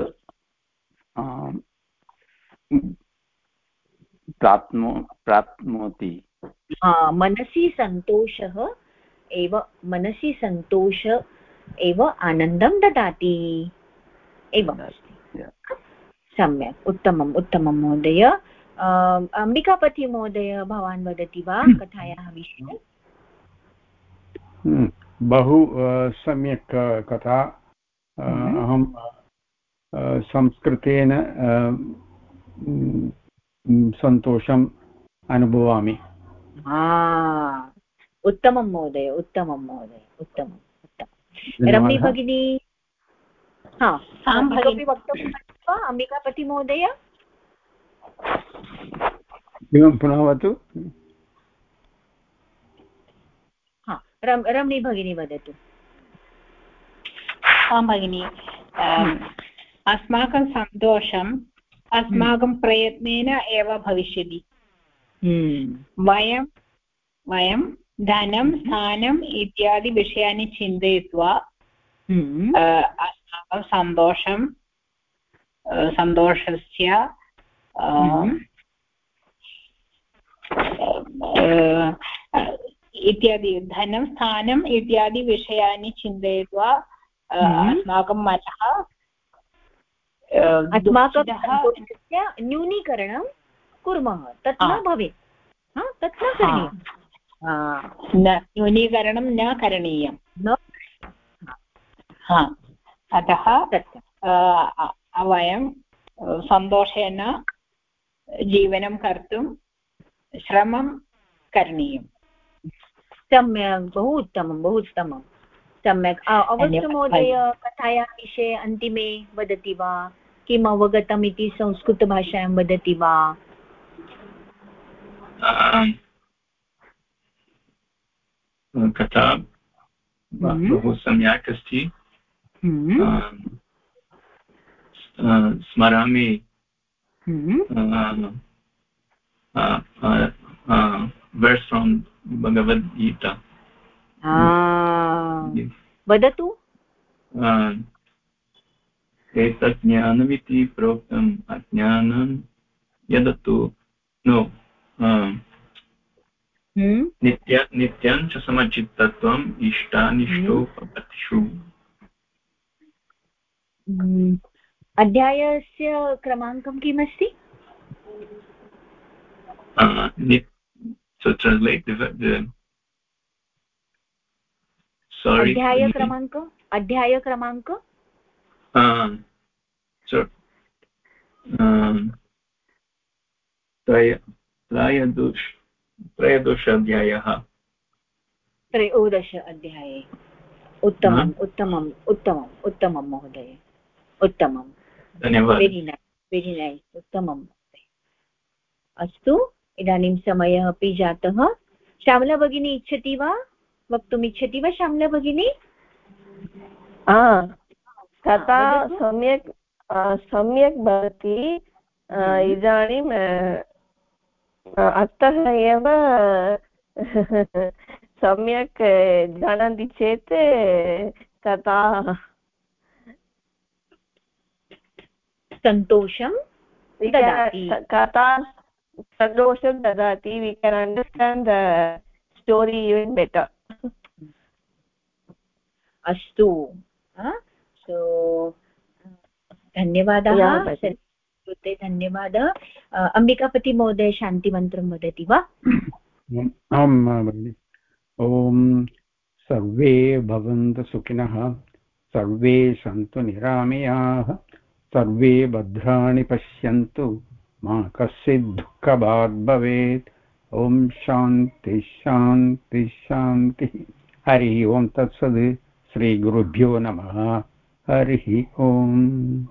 प्राप्नो प्राप्नोति मनसि सन्तोषः एव मनसि सन्तोष एव आनन्दं ददाति एवम् सम्यक् उत्तमम् उत्तमं महोदय अम्बिकापति महोदय भवान् वदति वा कथायाः विषये? हम्म, बहु सम्यक् कथा। हम्म। अहं संस्कृतेन सन्तोषम् अनुभवामि। उत्तमं महोदय उत्तमं महोदय उत्तमम् उत्तमं। रम्मी भगिनी? इतोपि वक्तुं वा अम्बिकापतिमहोदय एवं पुनः वदतु रमणी भगिनी वदतु आं भगिनि अस्माकं सन्तोषम् अस्माकं प्रयत्नेन एव भविष्यति हम्म। वयं वयं धनं स्थानम् इत्यादि विषयानि चिन्तयित्वा हम्म। अस्माकं सन्तोषं सन्तोषस्य हम्म। इत्यादि धनं स्थानम् इत्यादि विषयानि चिन्तयित्वा अस्माकं मनः अस्माकं न्यूनीकरणं कुर्मः। तत् न भवेत्। तत् न करणीयं न न्यूनीकरणं न करणीयं न अतः वयं सन्तोषेण जीवनं कर्तुं श्रमं करणीयम् सम्यक् बहु उत्तमं बहु उत्तमं सम्यक् अवश्य महोदय कथायाः विषये अन्तिमे वदति वा? किम् अवगतम् इति संस्कृतभाषायां वदति वा? कथा हम्म। बहु सम्यक् अस्ति। हम्म। स्मरामि वर्स् फ्रोम् भगवद्गीता वदतु एतत् ज्ञानमिति प्रोक्तम् अज्ञानं यदतु नो? नित्य नित्यं च समचित्तत्वम् इष्टानिष्टोपपत्तिषु हम्म। अध्यायस्य क्रमाङ्कं किमस्ति? अध्यायक्रमाङ्क अध्यायक्रमाङ्क त्रयोदश त्रयोदश अध्यायः त्रयोदश अध्याये। उत्तमम् उत्तमम् उत्तमम् उत्तमं महोदय। उत्तमं वेरि नैस् वेरि नैस् उत्तमम् अस्तु इदानीं समयः अपि जातः। श्यामला भगिनी इच्छति वा? वक्तुम् इच्छति वा श्यामला भगिनी? तथा सम्यक् सम्यक् भवति। इदानीं अतः एव (laughs) सम्यक् जानन्ति चेत् तथा सन्तोषं कथा सन्तोषं ददाति. We can understand the story even better अस्तु। सो धन्यवादः। कृते धन्यवादः। अम्बिकापतिमहोदय शान्तिमन्त्रं वदति वा? आं भगिनि। ॐ सर्वे भवन्तु सुखिनः सर्वे सन्तु निरामयाः। सर्वे भद्राणि पश्यन्तु। मा कश्चित् दुःखभाग् भवेत् ॐ शान्ति शान्ति, शान्तिः। हरिः ओं तत्सद् श्रीगुरुभ्यो नमः। हरिः ओम्।